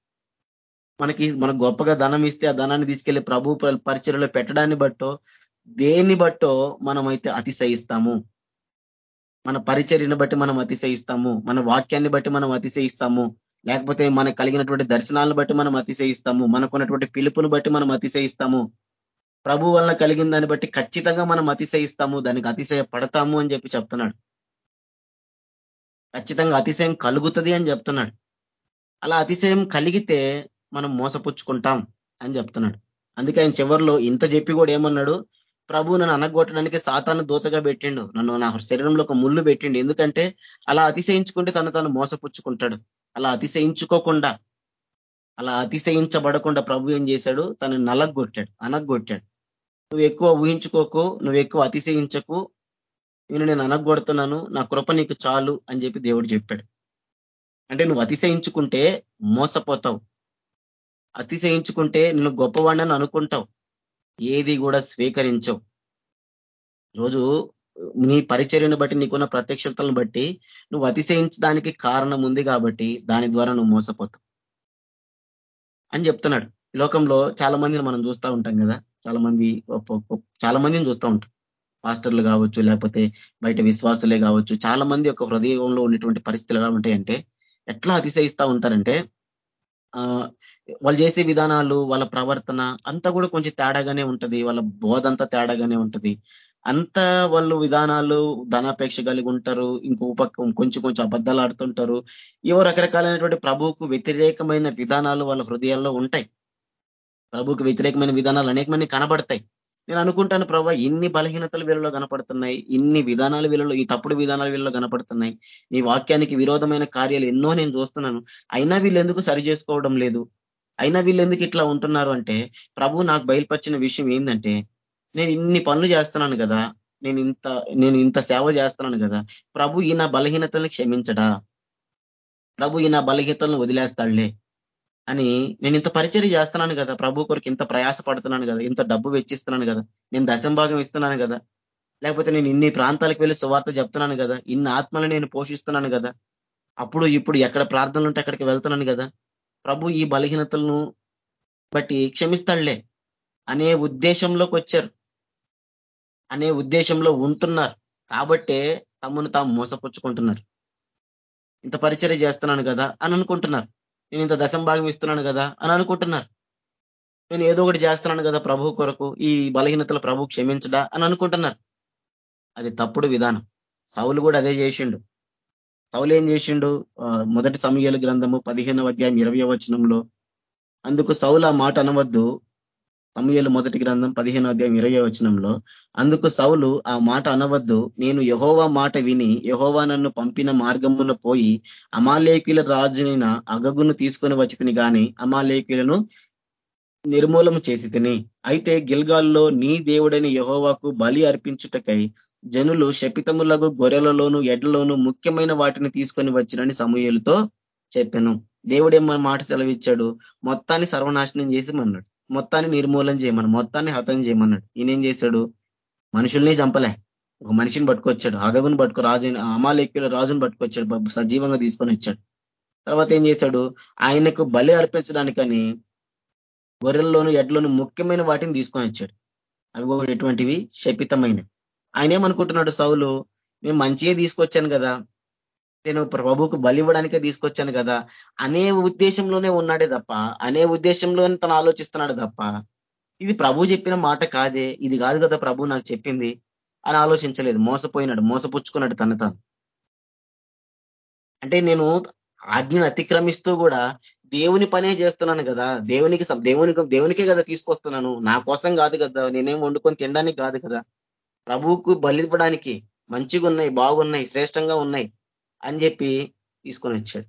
మనకి మనకు గొప్పగా ధనం ఇస్తే ఆ ధనాన్ని తీసుకెళ్ళి ప్రభు పరిచయలో పెట్టడాన్ని బట్టో దేన్ని బట్టో మనమైతే అతిశయిస్తాము. మన పరిచర్యను బట్టి మనం అతిశయిస్తాము. మన వాక్యాన్ని బట్టి మనం అతిశయిస్తాము. లేకపోతే మనకు కలిగినటువంటి దర్శనాలను బట్టి మనం అతిశయిస్తాము. మనకున్నటువంటి పిలుపును బట్టి మనం అతిశయిస్తాము. ప్రభు వలన కలిగిన దాన్ని బట్టి ఖచ్చితంగా మనం అతిశయిస్తాము దానికి అతిశయ పడతాము అని చెప్పి చెప్తున్నాడు. ఖచ్చితంగా అతిశయం కలుగుతుంది అని చెప్తున్నాడు. అలా అతిశయం కలిగితే మనం మోసపుచ్చుకుంటాం అని చెప్తున్నాడు. అందుకే ఆయన చివరిలో ఇంత చెప్పి కూడా ఏమన్నాడు? ప్రభు నన్ను అనగొట్టడానికి సాతాను దూతగా పెట్టిండు. నన్ను నా శరీరంలో ఒక ముళ్ళు పెట్టిండు. ఎందుకంటే అలా అతిశయించుకుంటే తను తను మోసపుచ్చుకుంటాడు. అలా అతిశయించుకోకుండా అలా అతిశయించబడకుండా ప్రభు ఏం చేశాడు? తను నలగొట్టాడు అనగొట్టాడు నువ్వు ఎక్కువ ఊహించుకోకు నువ్వు ఎక్కువ అతిశయించకు. నేను నేను అనగొడుతున్నాను నా కృప నీకు చాలు అని చెప్పి దేవుడు చెప్పాడు. అంటే నువ్వు అతిశయించుకుంటే మోసపోతావు. అతిశయించుకుంటే నేను గొప్పవాడిని అనుకుంటావు. ఏది కూడా స్వీకరించవు. రోజు నీ పరిచర్యను బట్టి నీకున్న ప్రత్యక్షతలను బట్టి నువ్వు అతిశయించడానికి కారణం ఉంది కాబట్టి దాని ద్వారా నువ్వు మోసపోతావు. అని చెప్తున్నాడు. లోకంలో చాలా మందిని మనం చూస్తూ ఉంటాం కదా. చాలా మంది చాలా మందిని చూస్తూ ఉంటాం. పాస్టర్లు కావచ్చు లేకపోతే బయట విశ్వాసులే కావచ్చు చాలా మంది యొక్క హృదయంలో ఉన్నటువంటి పరిస్థితులు ఎలా ఉంటాయంటే ఎట్లా అతిశయిస్తూ ఉంటారంటే వాళ్ళు చేసే విధానాలు వాళ్ళ ప్రవర్తన అంతా కూడా కొంచెం తేడాగానే ఉంటది వాళ్ళ బోధ అంతా తేడాగానే ఉంటది. అంత వాళ్ళు విధానాలు ధనాపేక్ష కలిగి ఉంటారు ఇంకో పక్క కొంచెం కొంచెం అబద్ధాలు ఆడుతుంటారు. ఏవో రకరకాలైనటువంటి ప్రభువుకు వ్యతిరేకమైన విధానాలు వాళ్ళ హృదయాల్లో ఉంటాయి. ప్రభుకు వ్యతిరేకమైన విధానాలు అనేకమంది కనబడతాయి. నేను అనుకుంటాను ప్రభావ ఇన్ని బలహీనతలు వీళ్ళలో కనపడుతున్నాయి ఇన్ని విధానాలు వీళ్ళలో ఈ తప్పుడు విధానాలు వీళ్ళలో కనపడుతున్నాయి. నీ వాక్యానికి విరోధమైన కార్యాలు ఎన్నో నేను చూస్తున్నాను. అయినా వీళ్ళు ఎందుకు సరి చేసుకోవడం లేదు? అయినా వీళ్ళు ఎందుకు ఇట్లా ఉంటున్నారు అంటే ప్రభు నాకు బయలుపరిచిన విషయం ఏంటంటే నేను ఇన్ని పనులు చేస్తున్నాను కదా నేను ఇంత నేను ఇంత సేవ చేస్తున్నాను కదా ప్రభు ఈ నా బలహీనతల్ని క్షమించడా? ప్రభు ఈ నా బలహీనతలను వదిలేస్తాడులే. అని నేను ఇంత పరిచయం చేస్తున్నాను కదా ప్రభు కొరకు ఇంత ప్రయాస పడుతున్నాను కదా ఇంత డబ్బు వెచ్చిస్తున్నాను కదా నేను దశంభాగం ఇస్తున్నాను కదా లేకపోతే నేను ఇన్ని ప్రాంతాలకు వెళ్ళి సువార్త చెప్తున్నాను కదా ఇన్ని ఆత్మలు నేను పోషిస్తున్నాను కదా అప్పుడు ఇప్పుడు ఎక్కడ ప్రార్థనలు ఉంటే అక్కడికి వెళ్తున్నాను కదా ప్రభు ఈ బలహీనతలను బట్టి క్షమిస్తాడులే అనే ఉద్దేశంలోకి వచ్చారు. అనే ఉద్దేశంలో ఉంటున్నారు. కాబట్టే తమ్మును తాము మోసపుచ్చుకుంటున్నారు. ఇంత పరిచయం చేస్తున్నాను కదా అని అనుకుంటున్నారు. నేను ఇంత దశంభాగం ఇస్తున్నాను కదా అని అనుకుంటున్నారు. నేను ఏదో ఒకటి చేస్తున్నాను కదా ప్రభు కొరకు ఈ బలహీనతలు ప్రభు క్షమించడా అని అనుకుంటున్నారు. అది తప్పుడు విధానం. సౌలు కూడా అదే చేసిండు. సౌలు ఏం చేసిండు? మొదటి సమయాల గ్రంథము పదిహేనవ అధ్యాయం ఇరవై వచనంలో అందుకు సౌలు ఆ మాట అనవద్దు. సమయలు మొదటి గ్రంథం పదిహేను అధ్యాయం ఇరవై వచనంలో అందుకు సౌలు ఆ మాట అనవద్దు. నేను యహోవా మాట విని యహోవా నన్ను పంపిన మార్గమున పోయి అమాలేకుల రాజునైన అగగును తీసుకొని వచ్చి తిని గాని అమాలేకులను నిర్మూలము చేసి తిని. అయితే గిల్గాల్లో నీ దేవుడని యహోవాకు బలి అర్పించుటకై జనులు శపితములకు గొర్రెలలోను ఎడ్లలోను ముఖ్యమైన వాటిని తీసుకొని వచ్చినని సమూహలతో చెప్పాను. దేవుడేమో మాట సెలవిచ్చాడు. మొత్తాన్ని సర్వనాశనం చేసి అన్నాడు మొత్తాన్ని నిర్మూలన చేయమన్నాడు మొత్తాన్ని హతం చేయమన్నాడు. ఈయనేం చేశాడు? మనుషుల్ని చంపలే. ఒక మనిషిని పట్టుకొచ్చాడు. అగగును పట్టుకు రాజు అమాలెక్యుల రాజును పట్టుకొచ్చాడు. సజీవంగా తీసుకొని వచ్చాడు. తర్వాత ఏం చేశాడు? ఆయనకు బలి అర్పించడానికని గొర్రెల్లోను ఎడ్లోను ముఖ్యమైన వాటిని తీసుకొని వచ్చాడు. అవి కూడా ఎటువంటివి? శపితమైనవి. ఆయన ఏమనుకుంటున్నాడు? సౌలు నేను మంచిగా తీసుకొచ్చాను కదా. నేను ప్రభుకు బలి ఇవ్వడానికే తీసుకొచ్చాను కదా అనే ఉద్దేశంలోనే ఉన్నాడే తప్ప అనే ఉద్దేశంలోనే తను ఆలోచిస్తున్నాడు తప్ప ఇది ప్రభు చెప్పిన మాట కాదే ఇది కాదు కదా ప్రభు నాకు చెప్పింది అని ఆలోచించలేదు. మోసపోయినాడు మోసపుచ్చుకున్నాడు తను తాను. అంటే నేను ఆజ్ఞను అతిక్రమిస్తూ కూడా దేవుని పనే చేస్తున్నాను కదా దేవునికి దేవునికి దేవునికే కదా తీసుకొస్తున్నాను నా కోసం కాదు కదా నేనేం వండుకొని తినడానికి కాదు కదా ప్రభువుకు బలివ్వడానికి మంచిగా ఉన్నాయి బాగున్నాయి శ్రేష్టంగా ఉన్నాయి అని చెప్పి తీసుకొని వచ్చాడు.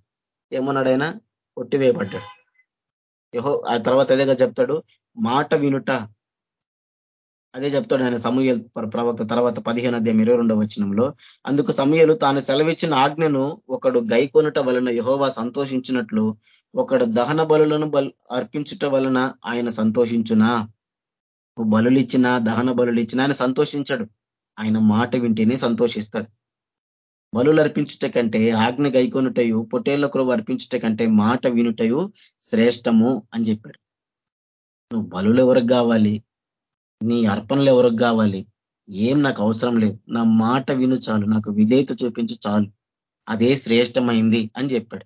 ఏమన్నాడు ఆయన కొట్టివేయబడ్డాడు యహో ఆ తర్వాత అదేగా చెప్తాడు మాట వినుట. అదే చెప్తాడు ఆయన సమూహలు ప్రవక్త తర్వాత పదిహేను అధ్యాయం ఇరవై రెండవ వచనంలో అందుకు సమయలు తాను సెలవిచ్చిన ఆజ్ఞను ఒకడు గైకొనుట వలన యహోవా సంతోషించినట్లు ఒకడు దహన బలులను అర్పించుట వలన ఆయన సంతోషించునా? బలులు ఇచ్చినా దహన బలులు ఇచ్చినా ఆయన సంతోషించాడు. ఆయన మాట వింటేనే సంతోషిస్తాడు. బలులు అర్పించుట కంటే ఆజ్ఞ గైకొనుటయు పొటేళ్ళ కొరవు అర్పించుట కంటే మాట వినుటయు శ్రేష్టము అని చెప్పాడు. నువ్వు బలులు ఎవరికి కావాలి? నీ అర్పణలు ఎవరికి కావాలి? ఏం నాకు అవసరం లేదు. నా మాట విను చాలు. నాకు విధేయత చూపించు చాలు. అదే శ్రేష్టమైంది అని చెప్పాడు.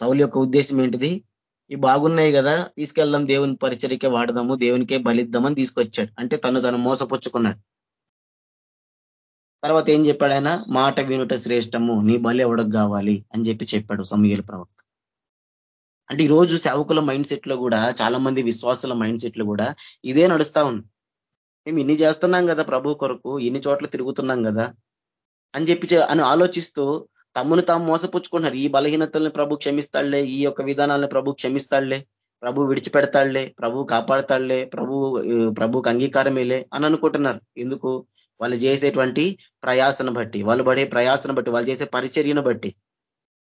సౌలు యొక్క ఉద్దేశం ఏంటిది? ఇవి బాగున్నాయి కదా తీసుకెళ్దాం దేవుని పరిచరికే వాడదాము దేవునికే బలిద్దామని తీసుకొచ్చాడు. అంటే తను తను మోసపుచ్చుకున్నాడు. తర్వాత ఏం చెప్పాడు ఆయన? మాట వినుట శ్రేష్టము నీ బలి ఎవడకు కావాలి? అని చెప్పి చెప్పాడు సమయల ప్రవక్త. అంటే ఈరోజు రోజు సేవకుల మైండ్ సెట్లో కూడా చాలా మంది విశ్వాసుల మైండ్ సెట్లో కూడా ఇదే నడుస్తా ఉంది. మేము ఇన్ని చేస్తున్నాం కదా ప్రభు కొరకు ఇన్ని చోట్ల తిరుగుతున్నాం కదా అని చెప్పి అని ఆలోచిస్తూ తమ్మును తాము మోసపుచ్చుకుంటున్నారు. ఈ బలహీనతల్ని ప్రభు క్షమిస్తాడులే ఈ యొక్క విధానాలను ప్రభు క్షమిస్తాళ్ళే ప్రభు విడిచిపెడతాడులే ప్రభు కాపాడతాడులే ప్రభు ప్రభుకు అంగీకారమేలే అని అనుకుంటున్నారు. ఎందుకు? వాళ్ళు చేసేటువంటి ప్రయాసను బట్టి వాళ్ళు పడే ప్రయాసను బట్టి వాళ్ళు చేసే పరిచర్యను బట్టి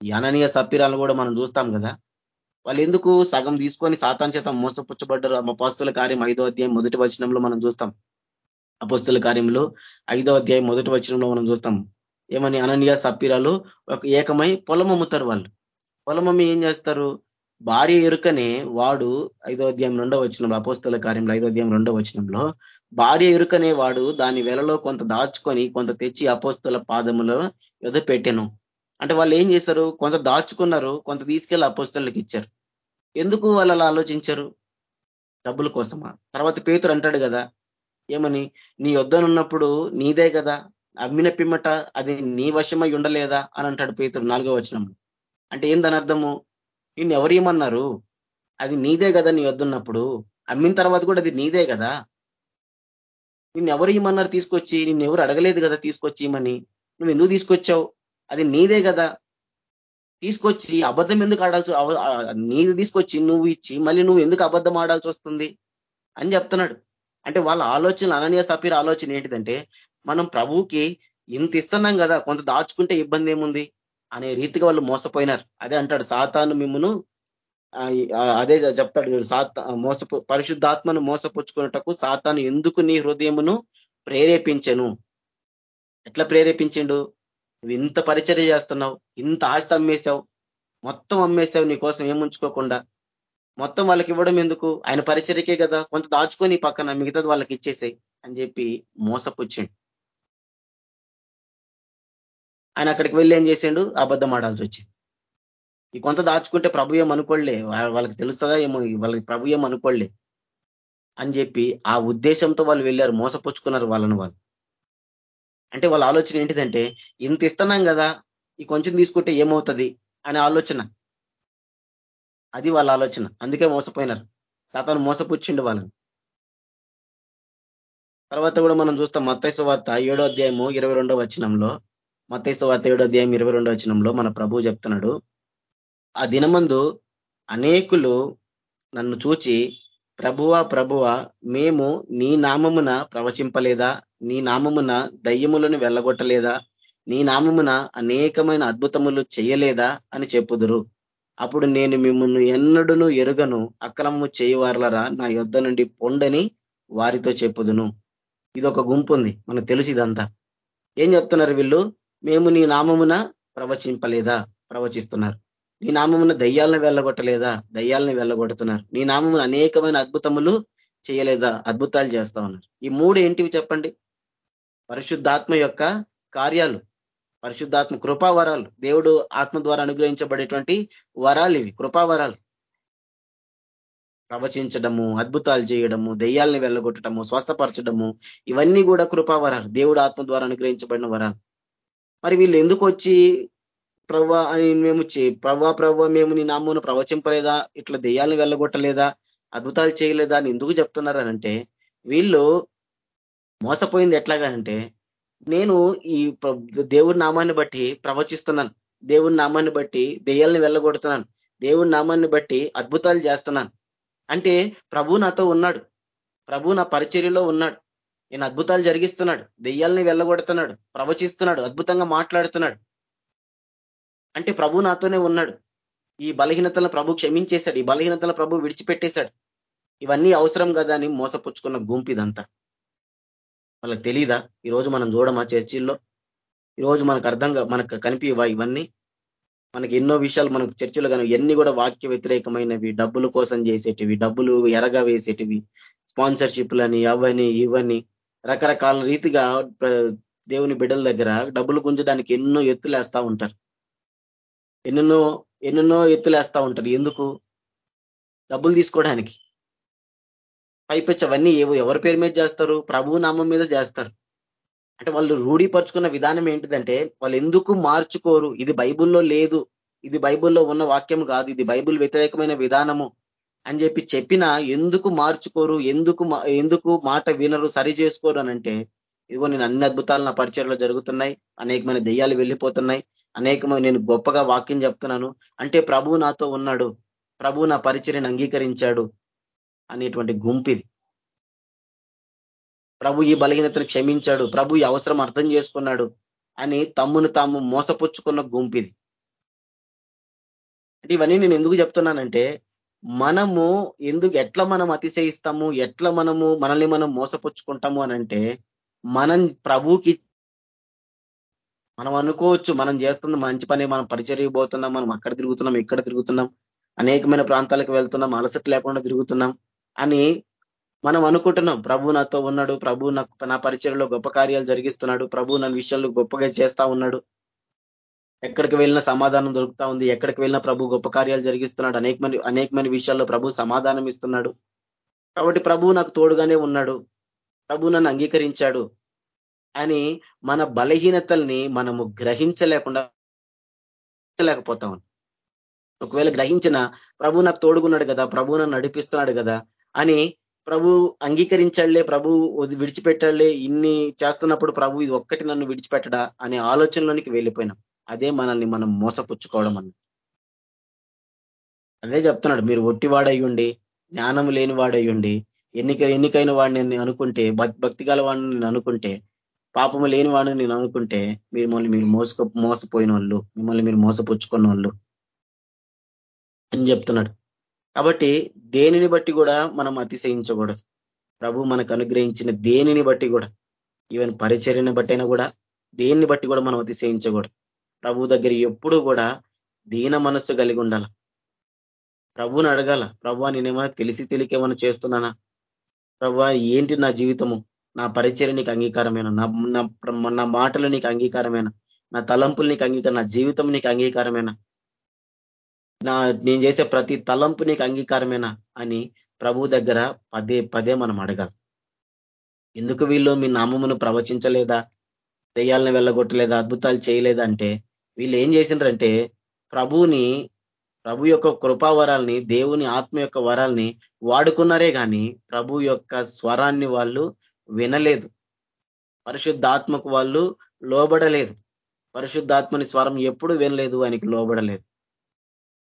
ఈ అననీయ సప్పిరాలు కూడా మనం చూస్తాం కదా. వాళ్ళు ఎందుకు సగం తీసుకొని సాతాన్ చేత మోసపుచ్చబడ్డారు? అపస్తుల కార్యం ఐదో అధ్యాయం మొదటి వచనంలో మనం చూస్తాం. అపస్తుల కార్యంలో ఐదో అధ్యాయం మొదటి వచనంలో మనం చూస్తాం. ఏమని? అననీయ సప్పిరాలు ఒక ఏకమై పొలం అమ్ముతారు వాళ్ళు. పొలం అమ్మి ఏం చేస్తారు? భార్య ఎరుకనే వాడు ఐదో అధ్యాయం రెండో వచనంలో అపోస్తుల కార్యంలో ఐదో అధ్యాయం రెండో వచనంలో భార్య ఎరుకనే వాడు దాని వెలలో కొంత దాచుకొని కొంత తెచ్చి అపోస్తుల పాదములో ఎద పెట్టాను అంటే వాళ్ళు ఏం చేశారు? కొంత దాచుకున్నారు కొంత తీసుకెళ్ళి అపోస్తులకి ఇచ్చారు. ఎందుకు వాళ్ళు అలా ఆలోచించారు? డబ్బుల కోసమా? తర్వాత పేతురు అంటాడు కదా ఏమని? నీ వద్దనున్నప్పుడు నీదే కదా అమ్మిన పిమ్మట అది నీ వశమై ఉండలేదా? అని అంటాడు పేతురు నాలుగో వచనం అంటే ఏందని అర్థము? నిన్ను ఎవరు ఏమన్నారు? అది నీదే కదా నీ వద్దున్నప్పుడు అమ్మిన తర్వాత కూడా అది నీదే కదా? నిన్ను ఎవరు ఇమ్మన్నారు తీసుకొచ్చి? నిన్ను ఎవరు అడగలేదు కదా తీసుకొచ్చి ఇమ్మని? నువ్వు ఎందుకు తీసుకొచ్చావు? అది నీదే కదా. తీసుకొచ్చి అబద్ధం ఎందుకు ఆడాల్సి నీది తీసుకొచ్చి నువ్వు ఇచ్చి మళ్ళీ నువ్వు ఎందుకు అబద్ధం ఆడాల్సి వస్తుంది? అని చెప్తున్నాడు. అంటే వాళ్ళ ఆలోచన అననీయ సఫీర్ ఆలోచన ఏంటిదంటే మనం ప్రభువుకి ఇంత ఇస్తున్నాం కదా కొంత దాచుకుంటే ఇబ్బంది ఏముంది? అనే రీతిగా వాళ్ళు మోసపోయినారు. అదే అంటాడు సాతాను మిమ్మును అదే చెప్తాడు సాత మోసపు పరిశుద్ధాత్మను మోసపుచ్చుకున్నటకు సాతాను ఎందుకు నీ హృదయమును ప్రేరేపించను? ఎట్లా ప్రేరేపించిండు? నువ్వు ఇంత పరిచర్య చేస్తున్నావు ఇంత ఆస్తి అమ్మేశావు మొత్తం అమ్మేశావు నీ కోసం ఏముంచుకోకుండా? మొత్తం వాళ్ళకి ఇవ్వడం ఎందుకు? ఆయన పరిచర్యకే కదా కొంత దాచుకొని పక్కన మిగతాది వాళ్ళకి ఇచ్చేసాయి అని చెప్పి మోసపుచ్చిండు. ఆయన అక్కడికి వెళ్ళి ఏం చేసిండు? అబద్ధం ఆడాల్సి వచ్చింది ఈ కొంత దాచుకుంటే ప్రభు ఏమనుకోలే అనుకోలే వాళ్ళకి తెలుస్తుందా ఏమో? వాళ్ళకి ప్రభు ఏమనుకోలే అనుకోలే అని చెప్పి ఆ ఉద్దేశంతో వాళ్ళు వెళ్ళారు మోసపుచ్చుకున్నారు వాళ్ళని వాళ్ళు. అంటే వాళ్ళ ఆలోచన ఏంటిదంటే ఇంత ఇస్తున్నాం కదా ఈ కొంచెం తీసుకుంటే ఏమవుతుంది? అనే ఆలోచన. అది వాళ్ళ ఆలోచన. అందుకే మోసపోయినారు. సాతాను మోసపుచ్చిండు వాళ్ళని. తర్వాత కూడా మనం చూస్తాం మత్తైసు వార్త ఏడో అధ్యాయము ఇరవై రెండో వచనంలో మత్తైసు వార్త ఏడో అధ్యాయం ఇరవై రెండో వచనంలో మన ప్రభు చెప్తున్నాడు ఆ దినమందు అనేకులు నన్ను చూచి ప్రభువ ప్రభువ మేము నీ నామమున ప్రవచింపలేదా? నీ నామమున దయ్యములను వెళ్ళగొట్టలేదా? నీ నామమున అనేకమైన అద్భుతములు చేయలేదా? అని చెప్పుదురు. అప్పుడు నేను మిమ్మల్ని ఎన్నడును ఎరుగను. అక్రమము చేయవారులరా నా యొద్ధ నుండి పొండని వారితో చెప్పుదును. ఇది ఒక గుంపు ఉంది మనకు తెలుసు ఇదంతా. ఏం చెప్తున్నారు వీళ్ళు? మేము నీ నామమున ప్రవచింపలేదా? ప్రవచిస్తున్నారు. నీ నామమున దయ్యాలను వెళ్ళగొట్టలేదా? దయ్యాలను వెళ్ళగొడుతున్నారు. నీ నామమున అనేకమైన అద్భుతములు చేయలేదా? అద్భుతాలు చేస్తా ఉన్నారు. ఈ మూడు ఏంటివి చెప్పండి? పరిశుద్ధాత్మ యొక్క కార్యాలు పరిశుద్ధాత్మ కృపావరాలు. దేవుడు ఆత్మ ద్వారా అనుగ్రహించబడేటువంటి వరాలు ఇవి కృపావరాలు. ప్రవచించడము అద్భుతాలు చేయడము దెయ్యాలని వెళ్ళగొట్టడము స్వస్థపరచడము ఇవన్నీ కూడా కృపావరాలు. దేవుడు ఆత్మ ద్వారా అనుగ్రహించబడిన వరాలు. మరి వీళ్ళు ఎందుకు వచ్చి ప్రవ్వా అని మేము ప్రవ్వా ప్రవ్వ మేము నీ నామ్మను ప్రవచింపలేదా? ఇట్లా దెయ్యాలను వెళ్ళగొట్టలేదా? అద్భుతాలు చేయలేదా? అని ఎందుకు చెప్తున్నారనంటే వీళ్ళు మోసపోయింది ఎట్లాగానంటే నేను ఈ దేవుడి నామాన్ని బట్టి ప్రవచిస్తున్నాను. దేవుడి నామాన్ని బట్టి దెయ్యాలని వెళ్ళగొడుతున్నాను. దేవుడి నామాన్ని బట్టి అద్భుతాలు చేస్తున్నాను. అంటే ప్రభు నాతో ఉన్నాడు. ప్రభు నా పరిచర్యలో ఉన్నాడు. నేను అద్భుతాలు జరిగిస్తున్నాడు. దెయ్యాలని వెళ్ళగొడుతున్నాడు. ప్రవచిస్తున్నాడు. అద్భుతంగా మాట్లాడుతున్నాడు. అంటే ప్రభు నాతోనే ఉన్నాడు. ఈ బలహీనతలను ప్రభు క్షమించేశాడు ఈ బలహీనతలను ప్రభు విడిచిపెట్టేశాడు. ఇవన్నీ అవసరం కదా అని మోసపుచ్చుకున్న గుంపు ఇదంతా వాళ్ళకి తెలీదా? ఈరోజు మనం చూడమా చర్చిల్లో? ఈరోజు మనకు అర్థంగా మనకు కనిపివా ఇవన్నీ? మనకి ఎన్నో విషయాలు మనకు చర్చలు కానీ ఎన్ని కూడా వాక్య వ్యతిరేకమైనవి డబ్బుల కోసం చేసేటివి డబ్బులు ఎరగా వేసేటివి స్పాన్సర్షిప్లని అవని ఇవని రకరకాల రీతిగా దేవుని బిడ్డల దగ్గర డబ్బులు గుంజడానికి ఎన్నో ఎత్తులేస్తా ఉంటారు. ఎన్నెన్నో ఎన్నెన్నో ఎత్తులేస్తా ఉంటారు. ఎందుకు? డబ్బులు తీసుకోవడానికి. పైపెచ్చి అవన్నీ ఏవో ఎవరి పేరు మీద చేస్తారు? ప్రభువు నామం మీద చేస్తారు. అంటే వాళ్ళు రూఢీపరుచుకున్న విధానం ఏంటిదంటే వాళ్ళు ఎందుకు మార్చుకోరు? ఇది బైబుల్లో లేదు. ఇది బైబుల్లో ఉన్న వాక్యం కాదు. ఇది బైబుల్ వ్యతిరేకమైన విధానము అని చెప్పి చెప్పినా ఎందుకు మార్చుకోరు? ఎందుకు ఎందుకు మాట వినరు? సరి చేసుకోరు అనంటే ఇదిగో నేను అన్ని అద్భుతాలు నా పరిచయలో జరుగుతున్నాయి. అనేకమైన దెయ్యాలు వెళ్ళిపోతున్నాయి. అనేకమైన నేను గొప్పగా వాక్యం చెప్తున్నాను. అంటే ప్రభు నాతో ఉన్నాడు. ప్రభు నా పరిచర్యను అంగీకరించాడు అనేటువంటి గుంపిది. ప్రభు ఈ బలహీనతను క్షమించాడు. ప్రభు ఈ అవసరం అర్థం చేసుకున్నాడు అని తమ్మును తాము మోసపుచ్చుకున్న గుంపిది. అంటే ఇవన్నీ నేను ఎందుకు చెప్తున్నానంటే మనము ఎందుకు ఎట్లా మనం అతిశయిస్తాము ఎట్లా మనము మనల్ని మనం మోసపుచ్చుకుంటాము అనంటే మనం ప్రభుకి మనం అనుకోవచ్చు మనం చేస్తున్న మంచి పని మనం పరిచర్య పోతున్నాం మనం అక్కడ తిరుగుతున్నాం ఇక్కడ తిరుగుతున్నాం అనేకమైన ప్రాంతాలకు వెళ్తున్నాం అలసట లేకుండా తిరుగుతున్నాం అని మనం అనుకుంటున్నాం. ప్రభు నాతో ఉన్నాడు ప్రభు నాకు నా పరిచయలో గొప్ప కార్యాలు జరిగిస్తున్నాడు ప్రభు నన్ను విషయంలో గొప్పగా చేస్తా ఉన్నాడు. ఎక్కడికి వెళ్ళిన సమాధానం దొరుకుతా ఉంది ఎక్కడికి వెళ్ళినా ప్రభు గొప్ప కార్యాలు జరిగిస్తున్నాడు అనేకమైన అనేకమైన విషయాల్లో ప్రభు సమాధానం ఇస్తున్నాడు. కాబట్టి ప్రభు నాకు తోడుగానే ఉన్నాడు ప్రభు నన్ను అంగీకరించాడు. అని మన బలహీనతల్ని మనము గ్రహించలేకుండా లేకపోతాం. ఒకవేళ గ్రహించిన ప్రభు నాకు తోడుగున్నాడు కదా ప్రభు నన్ను నడిపిస్తున్నాడు కదా అని ప్రభు అంగీకరించాళ్ళే ప్రభు విడిచిపెట్టాలే ఇన్ని చేస్తున్నప్పుడు ప్రభు ఇది ఒక్కటి నన్ను విడిచిపెట్టడా అనే ఆలోచనలోనికి వెళ్ళిపోయినాం. అదే మనల్ని మనం మోసపుచ్చుకోవడం అన్న అదే చెప్తున్నాడు మీరు ఒట్టివాడయ్యుండి జ్ఞానం లేని వాడయ్యుండి ఎన్నిక ఎన్నికైన వాడిని అనుకుంటే భక్తి గల వాడిని నేను అనుకుంటే పాపము లేని వాడిని నేను అనుకుంటే మిమ్మల్ని మీరు మోసుకో మోసపోయిన వాళ్ళు మిమ్మల్ని మీరు మోసపుచ్చుకున్న వాళ్ళు అని చెప్తున్నాడు. కాబట్టి దేనిని బట్టి కూడా మనం అతిశయించకూడదు. ప్రభు మనకు అనుగ్రహించిన దేనిని బట్టి కూడా ఈవెన్ పరిచర్యను బట్టైనా కూడా దేన్ని బట్టి కూడా మనం అతిశయించకూడదు. ప్రభు దగ్గర ఎప్పుడూ కూడా దీన మనస్సు కలిగి ఉండాల. ప్రభుని అడగాల ప్రభు నేనేమో తెలిసి తెలికేమన్నా చేస్తున్నానా? ప్రభు ఏంటి నా జీవితము? నా పరిచయం నీకు అంగీకారమైన? నా నా మాటలు నీకు అంగీకారమైన? నా తలంపులు నీకు అంగీకారం నా జీవితం నీకు అంగీకారమైన? నా నేను చేసే ప్రతి తలంపు నీకు అంగీకారమేనా? అని ప్రభు దగ్గర పదే పదే మనం అడగాలి. ఎందుకు వీళ్ళు మీ నామమును ప్రవచించలేదా? దెయ్యాలను వెళ్ళగొట్టలేదా? అద్భుతాలు చేయలేదా? అంటే వీళ్ళు ఏం చేసిండ్రంటే ప్రభుని ప్రభు యొక్క కృపావరాల్ని దేవుని ఆత్మ యొక్క వరాల్ని వాడుకున్నారే కానీ ప్రభు యొక్క స్వరాన్ని వాళ్ళు వినలేదు. పరిశుద్ధాత్మకు వాళ్ళు లోబడలేదు. పరిశుద్ధాత్మని స్వరం ఎప్పుడు వినలేదు ఆయనకి లోబడలేదు.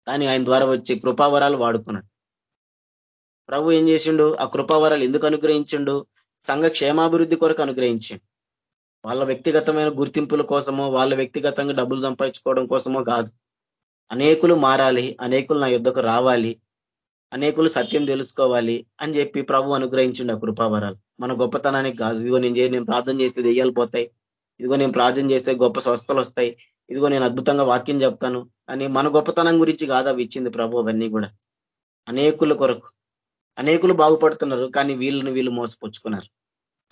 కానీ ఆయన ద్వారా వచ్చే కృపావరాలు వాడుకున్నాడు. ప్రభు ఏం చేసిండు? ఆ కృపావరాలు ఎందుకు అనుగ్రహించిండు? సంఘ క్షేమాభివృద్ధి కొరకు అనుగ్రహించిండు. వాళ్ళ వ్యక్తిగతమైన గుర్తింపుల కోసమో వాళ్ళ వ్యక్తిగతంగా డబ్బులు సంపాదించుకోవడం కోసమో కాదు. అనేకులు మారాలి అనేకులు నా యుద్ధకు రావాలి అనేకులు సత్యం తెలుసుకోవాలి అని చెప్పి ప్రభు అనుగ్రహించిండు ఆ కృపావరాలు. మన గొప్పతనానికి కాదు. ఇదిగో నేను నేను ప్రార్థన చేస్తే దెయ్యాలు పోతాయి. ఇదిగో నేను ప్రార్థన చేస్తే గొప్ప స్వస్థలు వస్తాయి. ఇదిగో నేను అద్భుతంగా వాక్యం చెప్తాను. అని మన గొప్పతనం గురించి కాదు అవి ఇచ్చింది ప్రభు అవన్నీ కూడా. అనేకుల కొరకు. అనేకులు బాగుపడుతున్నారు కానీ వీళ్ళని వీళ్ళు మోసపుచ్చుకున్నారు.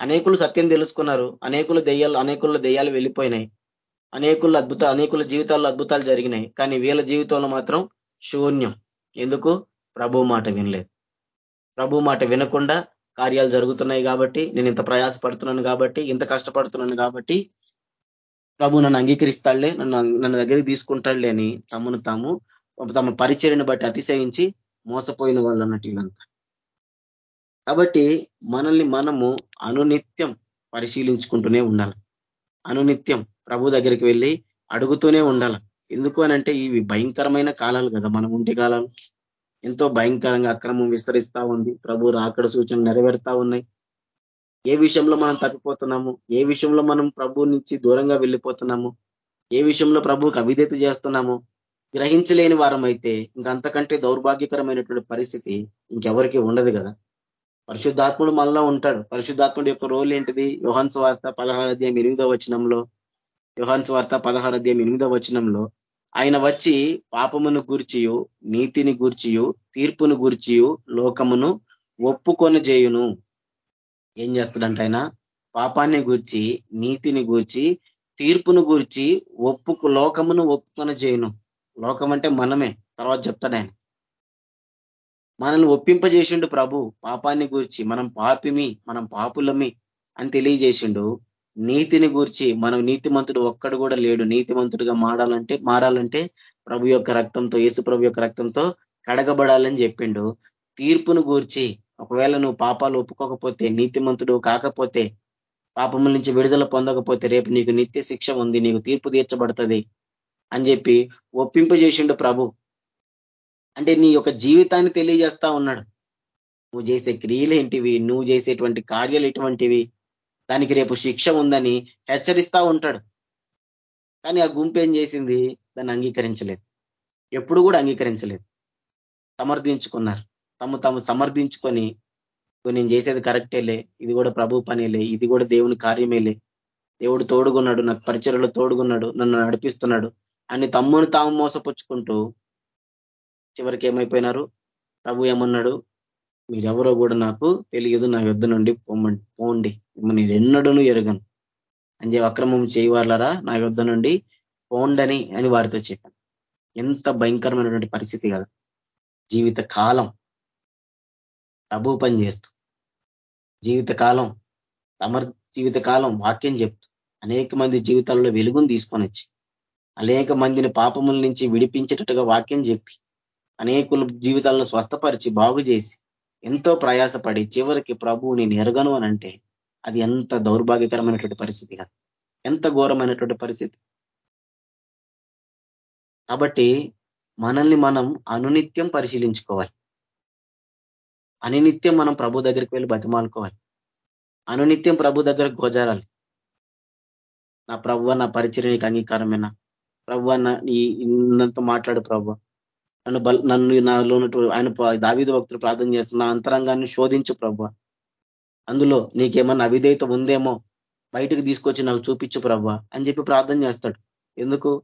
అనేకులు సత్యం తెలుసుకున్నారు. అనేకులు దెయ్యాలు అనేకుల దెయ్యాలు వెళ్ళిపోయినాయి. అనేకుల అద్భుత అనేకుల జీవితాల్లో అద్భుతాలు జరిగినాయి. కానీ వీళ్ళ జీవితంలో మాత్రం శూన్యం. ఎందుకు? ప్రభు మాట వినలేదు. ప్రభు మాట వినకుండా కార్యాలు జరుగుతున్నాయి కాబట్టి నేను ఇంత ప్రయాసపడుతున్నాను కాబట్టి ఇంత కష్టపడుతున్నాను కాబట్టి ప్రభు నన్ను అంగీకరిస్తాడులే నన్ను నన్ను దగ్గరికి తీసుకుంటాడులే అని తమను తాము తమ పరిచర్ని బట్టి అతిశయించి మోసపోయిన వాళ్ళు అన్నట్టు వీళ్ళంతా. కాబట్టి మనల్ని మనము అనునిత్యం పరిశీలించుకుంటూనే ఉండాలి. అనునిత్యం ప్రభు దగ్గరికి వెళ్ళి అడుగుతూనే ఉండాలి. ఎందుకు అనంటే ఇవి భయంకరమైన కాలాలు కదా మనం ఉంటే కాలాలు. ఎంతో భయంకరంగా అక్రమం విస్తరిస్తా ఉంది. ప్రభు రాకడ సూచనలు నెరవేరుతా ఉన్నాయి. ఏ విషయంలో మనం తప్పిపోతున్నాము? ఏ విషయంలో మనం ప్రభు నుంచి దూరంగా వెళ్ళిపోతున్నాము? ఏ విషయంలో ప్రభువుకు అవిధేత చేస్తున్నాము? గ్రహించలేని వారం అయితే ఇంకంతకంటే దౌర్భాగ్యకరమైనటువంటి పరిస్థితి ఇంకెవరికి ఉండదు కదా. పరిశుద్ధాత్ముడు మనలో ఉంటాడు. పరిశుద్ధాత్ముడు యొక్క రోల్ ఏంటిది? యోహన్ వార్త పదహారు అధ్యాయం ఎనిమిదో వచనంలో యోహన్ వార్త పదహారు అధ్యాయం ఎనిమిదో వచనంలో ఆయన వచ్చి పాపమును గూర్చియు నీతిని గూర్చియు తీర్పును గూర్చియు లోకమును ఒప్పుకొని చేయును ఏం చేస్తాడంట ఆయన? పాపాన్ని గూర్చి నీతిని గూర్చి తీర్పును గూర్చి ఒప్పుకు లోకమును ఒప్పుకొని చేయును లోకం అంటే మనమే. తర్వాత చెప్తాడు ఆయన. మనల్ని ఒప్పింపజేసిండు ప్రభు. పాపాన్ని గూర్చి మనం పాపిమి మనం పాపులమి అని తెలియజేసిండు. నీతిని గూర్చి మనం నీతిమంతుడు ఒక్కడు కూడా లేడు. నీతిమంతుడిగా మారాలంటే మారాలంటే ప్రభు యొక్క రక్తంతో యేసు ప్రభు యొక్క రక్తంతో కడగబడాలని చెప్పిండు. తీర్పును గూర్చి ఒకవేళ నువ్వు పాపాలు ఒప్పుకోకపోతే నీతిమంతుడు కాకపోతే పాపముల నుంచి విడుదల పొందకపోతే రేపు నీకు నిత్య శిక్ష ఉంది నీకు తీర్పు తీర్చబడుతుంది అని చెప్పి ఒప్పింపజేసిండు ప్రభు. అంటే నీ యొక్క జీవితాన్ని తెలియజేస్తా ఉన్నాడు. నువ్వు చేసే క్రియలు ఏంటివి నువ్వు చేసేటువంటి కార్యాలు ఎటువంటివి దానికి రేపు శిక్ష ఉందని హెచ్చరిస్తా ఉంటాడు. కానీ ఆ గుంపు ఏం చేసింది? దాన్ని అంగీకరించలేదు. ఎప్పుడు కూడా అంగీకరించలేదు. సమర్థించుకున్నారు. తమ తాము సమర్థించుకొని నేను చేసేది కరెక్టేలే ఇది కూడా ప్రభు పనేలే ఇది కూడా దేవుని కార్యమేలే దేవుడు తోడుగున్నాడు. నాకు పరిచయలో తోడుగున్నాడు. నన్ను నడిపిస్తున్నాడు. అని తమ్మును తాము మోసపుచ్చుకుంటూ చివరికి ఏమైపోయినారు? ప్రభు ఏమన్నాడు? మీరెవరో కూడా నాకు తెలియదు నా యుద్ధ నుండి పోమండి పోండి. నేను ఎన్నడను ఎరగను. అని చెప్పి అక్రమం చేయవారులరా? నా యుద్ధ నుండి పోండని అని వారితో చెప్పాను. ఎంత భయంకరమైనటువంటి పరిస్థితి కదా. జీవిత కాలం ప్రభు పని చేస్తూ జీవితకాలం సమర్ జీవితకాలం వాక్యం చెప్తూ అనేక మంది జీవితాల్లో వెలుగును తీసుకొని వచ్చి అనేక మందిని పాపముల నుంచి విడిపించేటట్టుగా వాక్యం చెప్పి అనేకుల జీవితాలను స్వస్థపరిచి బాగు చేసి ఎంతో ప్రయాసపడి చివరికి ప్రభువు నేను ఎరగను అని అంటే అది ఎంత దౌర్భాగ్యకరమైనటువంటి పరిస్థితి కాదు. ఎంత ఘోరమైనటువంటి పరిస్థితి. కాబట్టి మనల్ని మనం అనునిత్యం పరిశీలించుకోవాలి. అనునిత్యం మనం ప్రభు దగ్గరికి వెళ్ళి బతిమాలుకోవాలి. అనునిత్యం ప్రభు దగ్గర గోజారాలి. నా ప్రభు నా పరిచయం నీకు అంగీకారమేనా? ప్రభు ఈ నన్నతో మాట్లాడు ప్రభు నన్ను బల్ నన్ను నాలో ఆయన దావిద భక్తులు ప్రార్థన చేస్తున్న అంతరంగాన్ని శోధించు ప్రభు. అందులో నీకేమన్నా అవిధేయత ఉందేమో బయటకు తీసుకొచ్చి నాకు చూపించు ప్రభు అని చెప్పి ప్రార్థన చేస్తాడు. ఎందుకు?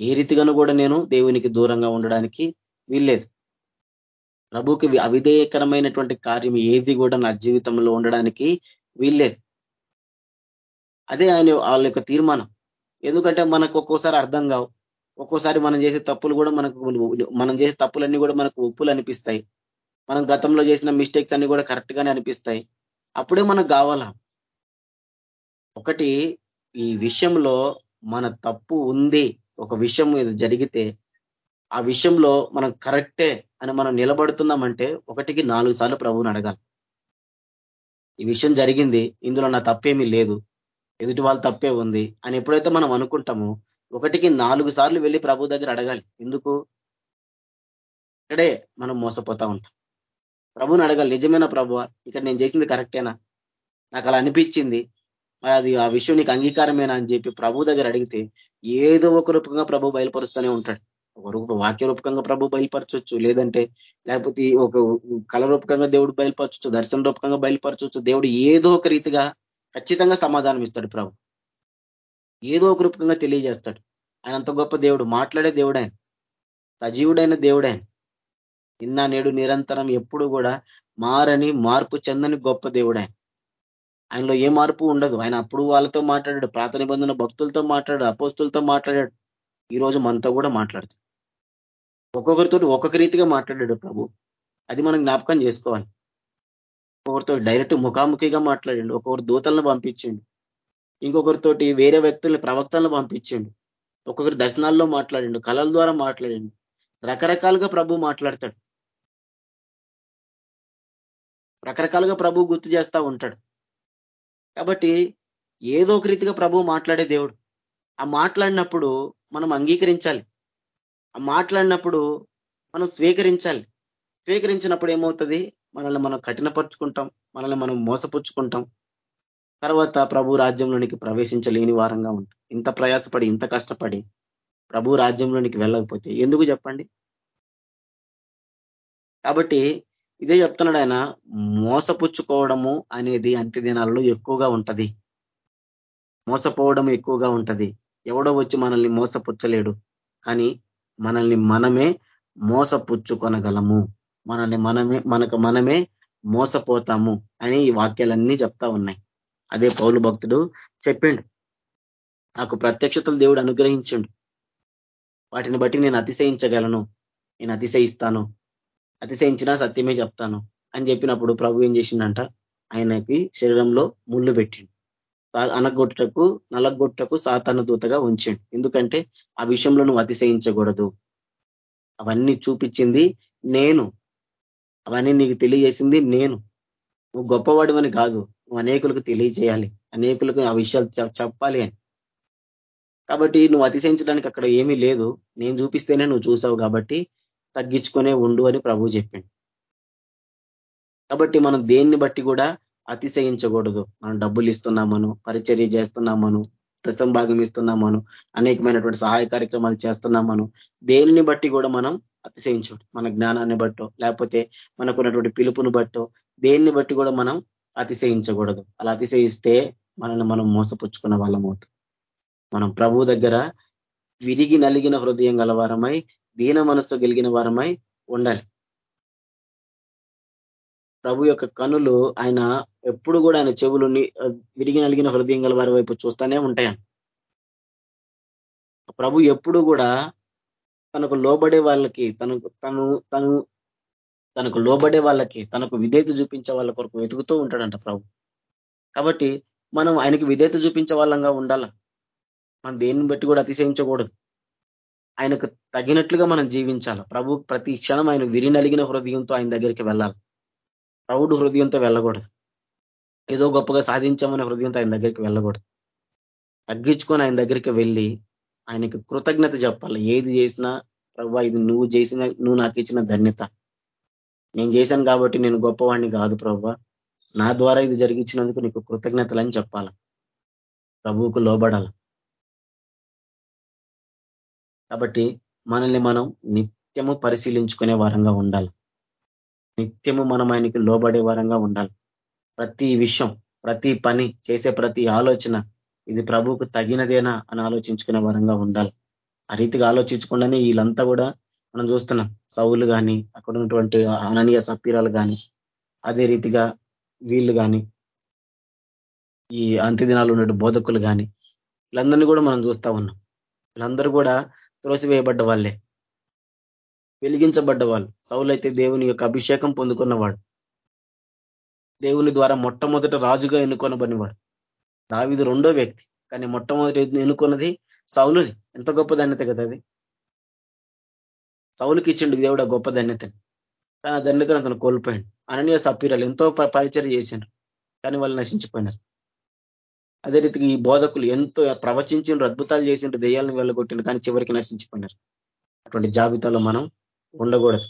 ఏ రీతిగాను కూడా నేను దేవునికి దూరంగా ఉండడానికి వీల్లేదు. ప్రభుకి అవిధేయకరమైనటువంటి కార్యం ఏది కూడా నా జీవితంలో ఉండడానికి వీల్లేదు. అదే ఆయన వాళ్ళ యొక్క తీర్మానం. ఎందుకంటే మనకు ఒక్కోసారి అర్థం కావు. ఒక్కోసారి మనం చేసే తప్పులు కూడా మనకు మనం చేసే తప్పులన్నీ కూడా మనకు ఉప్పులు అనిపిస్తాయి. మనం గతంలో చేసిన మిస్టేక్స్ అన్ని కూడా కరెక్ట్ గానే అనిపిస్తాయి. అప్పుడే మనకు కావాలా? ఒకటి ఈ విషయంలో మన తప్పు ఉంది. ఒక విషయం జరిగితే ఆ విషయంలో మనం కరెక్టే అని మనం నిలబడుతున్నామంటే ఒకటికి నాలుగు సార్లు ప్రభువుని అడగాలి. ఈ విషయం జరిగింది ఇందులో నా తప్పేమీ లేదు ఎదుటి వాళ్ళ తప్పే ఉంది అని ఎప్పుడైతే మనం అనుకుంటామో ఒకటికి నాలుగు సార్లు వెళ్ళి ప్రభు దగ్గర అడగాలి. ఎందుకు? ఇక్కడే మనం మోసపోతా ఉంటాం. ప్రభుని అడగాలి. నిజమైన ప్రభు ఇక్కడ నేను చేసింది కరెక్టేనా? నాకు అలా అనిపించింది. మరి అది ఆ విషయం నీకు అంగీకారమేనా అని చెప్పి ప్రభు దగ్గర అడిగితే ఏదో ఒక రూపంగా ప్రభు బయలుపరుస్తూనే ఉంటాడు. ఒక రూప వాక్య రూపకంగా ప్రభు బయలుపరచవచ్చు లేదంటే లేకపోతే ఒక కళ రూపకంగా దేవుడు బయలుపరచవచ్చు దర్శన రూపకంగా బయలుపరచవచ్చు దేవుడు ఏదో ఒక రీతిగా ఖచ్చితంగా సమాధానం ఇస్తాడు ప్రభు. ఏదో ఒక రూపకంగా తెలియజేస్తాడు. ఆయన అంత గొప్ప దేవుడు మాట్లాడే దేవుడు ఆయన. సజీవుడైన దేవుడు ఆయన. నిన్న నేడు నిరంతరం ఎప్పుడు కూడా మారని మార్పు చెందని గొప్ప దేవుడు ఆయన. ఆయనలో ఏ మార్పు ఉండదు. ఆయన అప్పుడు వాళ్ళతో మాట్లాడాడు ప్రాత నిబంధన భక్తులతో మాట్లాడాడు అపోస్తులతో మాట్లాడాడు. ఈరోజు మనతో కూడా మాట్లాడుతాడు. ఒక్కొక్కరితో ఒక్కొక్క రీతిగా మాట్లాడాడు ప్రభు. అది మనం జ్ఞాపకం చేసుకోవాలి. ఒక్కొక్కరితో డైరెక్ట్ ముఖాముఖిగా మాట్లాడండి. ఒక్కొక్కరు దూతలను పంపించండి. ఇంకొకరితోటి వేరే వ్యక్తుల్ని ప్రవక్తలను పంపించిండు. ఒక్కొక్కరు దర్శనాల్లో మాట్లాడండి కళల ద్వారా మాట్లాడండి. రకరకాలుగా ప్రభు మాట్లాడతాడు. రకరకాలుగా ప్రభు గుర్తు చేస్తూ ఉంటాడు. కాబట్టి ఏదో ఒక రీతిగా ప్రభు మాట్లాడే దేవుడు. ఆ మాట్లాడినప్పుడు మనం అంగీకరించాలి. ఆ మాట్లాడినప్పుడు మనం స్వీకరించాలి. స్వీకరించినప్పుడు ఏమవుతుంది? మనల్ని మనం కఠినపరుచుకుంటాం. మనల్ని మనం మోసపుచ్చుకుంటాం. తర్వాత ప్రభు రాజ్యంలోనికి ప్రవేశించలేని వారంగా ఉంటాం. ఇంత ప్రయాసపడి ఇంత కష్టపడి ప్రభు రాజ్యంలోనికి వెళ్ళకపోతే ఎందుకు చెప్పండి? కాబట్టి ఇదే చెప్తున్నాడు ఆయన మోసపుచ్చుకోవడము అనేది అంత్యదినాలలో ఎక్కువగా ఉంటది. మోసపోవడం ఎక్కువగా ఉంటది. ఎవడో వచ్చి మనల్ని మోసపుచ్చలేడు. కానీ మనల్ని మనమే మోసపుచ్చుకొనగలము. మనల్ని మనమే మనకు మనమే మోసపోతాము అని ఈ వాక్యాలన్నీ చెప్తా ఉన్నాయి. అదే పౌలు భక్తుడు చెప్పిండు. నాకు ప్రత్యక్షతలు దేవుడు అనుగ్రహించిండు. వాటిని బట్టి నేను అతిశయించగలను. నేను అతిశయిస్తాను. అతిశయించినా సత్యమే చెప్తాను అని చెప్పినప్పుడు ప్రభు ఏం చేసిండంట? ఆయనకి శరీరంలో ముళ్ళు పెట్టిండు. అనగొట్టకు నలగొట్టకు సాతాన దూతగా ఉంచిండు. ఎందుకంటే ఆ విషయంలో నువ్వు అతిశయించకూడదు. అవన్నీ చూపించింది నేను. అవన్నీ నీకు తెలియజేసింది నేను. నువ్వు గొప్పవాడివని కాదు. అనేకులకు తెలియజేయాలి. అనేకులకు ఆ విషయాలు చెప్పాలి అని. కాబట్టి నువ్వు అతిశయించడానికి అక్కడ ఏమీ లేదు. నేను చూపిస్తేనే నువ్వు చూసావు కాబట్టి తగ్గించుకునే ఉండు అని ప్రభు చెప్పింది కాబట్టి మనం దేన్ని బట్టి కూడా అతిశయించకూడదు. మనం డబ్బులు ఇస్తున్నామను పరిచర్య చేస్తున్నామను దశం భాగం ఇస్తున్నామను అనేకమైనటువంటి సహాయ కార్యక్రమాలు చేస్తున్నామను దేనిని బట్టి కూడా మనం అతిశయించడం మన జ్ఞానాన్ని బట్టో లేకపోతే మనకున్నటువంటి పిలుపును బట్టో దేన్ని బట్టి కూడా మనం అతిశయించకూడదు. అలా అతిశయిస్తే మనల్ని మనం మోసపుచ్చుకున్న వాళ్ళం అవుతాం. మనం ప్రభు దగ్గర విరిగి నలిగిన హృదయం గలవారమై దీన మనస్సు కలిగిన వారమై ఉండాలి. ప్రభు యొక్క కనులు ఆయన ఎప్పుడు కూడా ఆయన చెవులు విరిగి నలిగిన హృదయం గల వారి వైపు చూస్తూనే ఉంటాయని ప్రభు ఎప్పుడు కూడా తనకు లోబడే వాళ్ళకి తనకు తను తను తనకు లోబడే వాళ్ళకి తనకు విధేయత చూపించే వాళ్ళ కొరకు వెతుకుతూ ఉంటాడంట ప్రభు. కాబట్టి మనం ఆయనకి విధేయత చూపించే వాళ్ళంగా ఉండాల? మనం దేన్ని బట్టి కూడా అతిశయించకూడదు. ఆయనకు తగినట్లుగా మనం జీవించాలి? ప్రభు ప్రతి క్షణం ఆయన విరినలిగిన హృదయంతో ఆయన దగ్గరికి వెళ్ళాలి? ప్రౌఢ హృదయంతో వెళ్ళకూడదు. ఏదో గొప్పగా సాధించామనే హృదయంతో ఆయన దగ్గరికి వెళ్ళకూడదు. తగ్గించుకొని ఆయన దగ్గరికి వెళ్ళి ఆయనకి కృతజ్ఞత చెప్పాలి. ఏది చేసినా ప్రభు ఇది నువ్వు చేసిన నువ్వు నాకు ఇచ్చిన ధన్యత. నేను చేశాను కాబట్టి నేను గొప్పవాడిని కాదు ప్రభా. నా ద్వారా ఇది జరిగించినందుకు నీకు కృతజ్ఞతలని చెప్పాల? ప్రభువుకు లోబడాల? కాబట్టి మనల్ని మనం నిత్యము పరిశీలించుకునే వారంగా ఉండాలి. నిత్యము మనం ఆయనకి లోబడే వారంగా ఉండాలి. ప్రతి విషయం ప్రతి పని చేసే ప్రతి ఆలోచన ఇది ప్రభువుకు తగినదేనా అని ఆలోచించుకునే వారంగా ఉండాలి. ఆ రీతిగా ఆలోచించకుండానే వీళ్ళంతా కూడా మనం చూస్తున్నాం. సౌలు కానీ అక్కడ ఉన్నటువంటి అననీయ సపీరాలు కానీ అదే రీతిగా వీళ్ళు కానీ ఈ అంత్యదినాలు ఉన్న బోధకులు కానీ వీళ్ళందరినీ కూడా మనం చూస్తా ఉన్నాం. వీళ్ళందరూ కూడా త్రోసివేయబడ్డ వాళ్ళే. వెలిగించబడ్డ వాళ్ళు. సౌలైతే దేవుని యొక్క అభిషేకం పొందుకున్నవాడు. దేవుని ద్వారా మొట్టమొదట రాజుగా ఎన్నుకొనబడినవాడు. దావిది రెండో వ్యక్తి. కానీ మొట్టమొదటి ఎన్నుకున్నది సౌలుని ఎంత గొప్ప ధన్యత కదా అది. సౌలుకి ఇచ్చిండు దేవుడు ఆ గొప్ప ధన్యతని. కానీ ఆ ధన్యతను అతను కోల్పోయాడు. అననీయ సపీరాలు ఎంతో పరిచయం చేశారు. కానీ వాళ్ళు నశించిపోయినారు. అదే రీతికి ఈ బోధకులు ఎంతో ప్రవచించిండ్రు అద్భుతాలు చేసిండ్రు దెయ్యాలను వెళ్ళగొట్టిండ్రు కానీ చివరికి నశించిపోయినారు. అటువంటి జాబితాలో మనం ఉండకూడదు.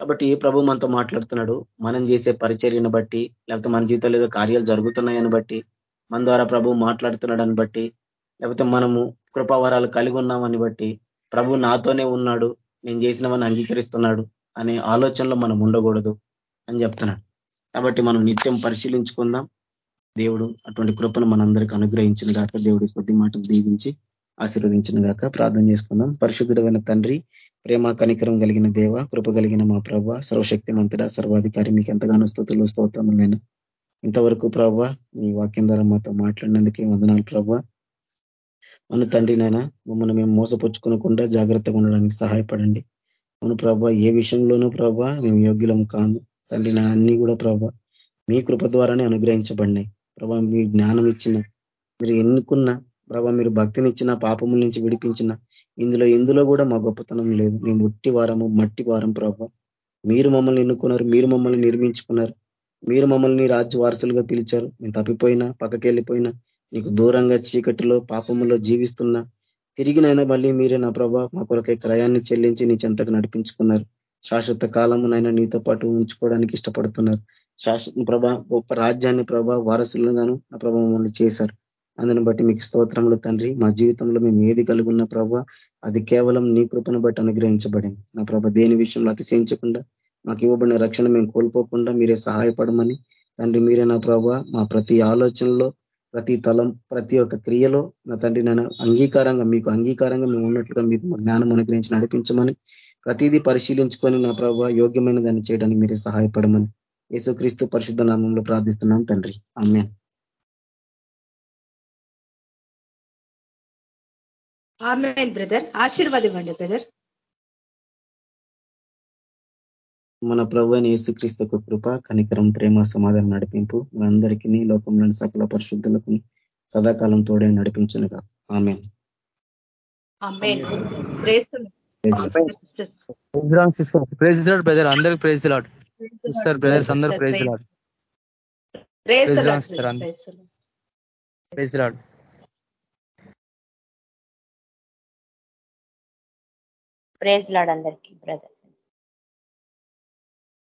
కాబట్టి ప్రభు మనతో మాట్లాడుతున్నాడు? మనం చేసే పరిచర్యను బట్టి లేకపోతే మన జీవితంలో ఏదో కార్యాలు జరుగుతున్నాయని బట్టి మన ద్వారా ప్రభు మాట్లాడుతున్నాడని బట్టి లేకపోతే మనము కృపావరాలు కలిగి ఉన్నామని బట్టి ప్రభు నాతోనే ఉన్నాడు నేను చేసినవని అంగీకరిస్తున్నాడు అనే ఆలోచనలో మనం ఉండకూడదు అని చెప్తున్నాడు. కాబట్టి మనం నిత్యం పరిశీలించుకుందాం. దేవుడు అటువంటి కృపను మనందరికీ అనుగ్రహించిన గాక దేవుడి కొద్ది మాటలు దీవించి ఆశీర్వదించిన గాక ప్రార్థన చేసుకుందాం. పరిశుద్ధుడమైన తండ్రి ప్రేమ కనికరం కలిగిన దేవ కృప కలిగిన మా ప్రభ సర్వశక్తి మంతుడ సర్వాధికారి మీకు ఎంతగానో స్థుతులు స్తోత్రములైన ఇంతవరకు ప్రభ మీ వాక్యం ద్వారా మాతో మాట్లాడినందుకే వందనాలు ప్రభ. మన తండ్రి నాయన మమ్మల్ని మేము మోసపుచ్చుకోనకుండా జాగ్రత్తగా ఉండడానికి సహాయపడండి. మన ప్రభ ఏ విషయంలోనూ ప్రభ మేము యోగ్యులం కాము. తండ్రి నా అన్ని కూడా ప్రభ మీ కృప ద్వారానే అనుగ్రహించబడినాయి. ప్రభా మీ జ్ఞానం ఇచ్చిన మీరు ఎన్నుకున్న ప్రభా మీరు భక్తినిచ్చిన పాపముల నుంచి విడిపించిన ఇందులో ఎందులో కూడా మా గొప్పతనం లేదు. మేము ఉట్టి వారము మట్టి వారం ప్రభా. మీరు మమ్మల్ని ఎన్నుకున్నారు మీరు మమ్మల్ని నిర్మించుకున్నారు. మీరు మమ్మల్ని రాజ్య వారసులుగా పిలిచారు. మేము తప్పిపోయినా పక్కకి వెళ్ళిపోయినా నీకు దూరంగా చీకటిలో పాపములో జీవిస్తున్నా తిరిగినైనా మళ్ళీ మీరే నా ప్రభా మా కొరకై క్రయాన్ని చెల్లించి నీ చెంతకు నడిపించుకున్నారు. శాశ్వత కాలమునైనా నీతో పాటు ఉంచుకోవడానికి ఇష్టపడుతున్నారు. శాశ్వత ప్రభ గొప్ప రాజ్యాన్ని ప్రభ వారసులుగాను నా ప్రభ మమ్మల్ని చేశారు. అందుని బట్టి మీకు స్తోత్రములు తండ్రి. మా జీవితంలో మేము ఏది కలుగున్న ప్రభ అది కేవలం నీ కృపను బట్టి అనుగ్రహించబడింది. నా ప్రభ దేని విషయంలో అతిశయించకుండా మాకు ఇవ్వబడిన రక్షణ మేము కోల్పోకుండా మీరే సహాయపడమని తండ్రి మీరే నా ప్రభ మా ప్రతి ఆలోచనలో ప్రతి తలం ప్రతి ఒక్క క్రియలో నా తండ్రి నేను అంగీకారంగా మీకు అంగీకారంగా మేము ఉన్నట్లుగా మీకు జ్ఞానం అనుగ్రహించి నడిపించమని ప్రతిదీ పరిశీలించుకొని నా ప్రభావ యోగ్యమైన దాన్ని చేయడానికి మీరే సహాయపడమని యేసుక్రీస్తు పరిశుద్ధ నామంలో ప్రార్థిస్తున్నాం తండ్రి. అమ్మే బ్రదర్. ఆశీర్వాదం బ్రదర్. మన ప్రభు అయిన యేసుక్రీస్తు కృప కనికరం ప్రేమ సమాధానం నడిపింపు మనందరికీ లోకంలోని సకల పరిశుద్ధులకు సదాకాలం తోడే నడిపించనుగా. ఆమె ప్రైజ్ లాడ్ బ్రదర్. అందరికి ప్రైజ్ లాడ్ సిస్టర్ బ్రదర్స్ అందరూ praise lord praise. Lord praise lord అందరికి. బ్రదర్స్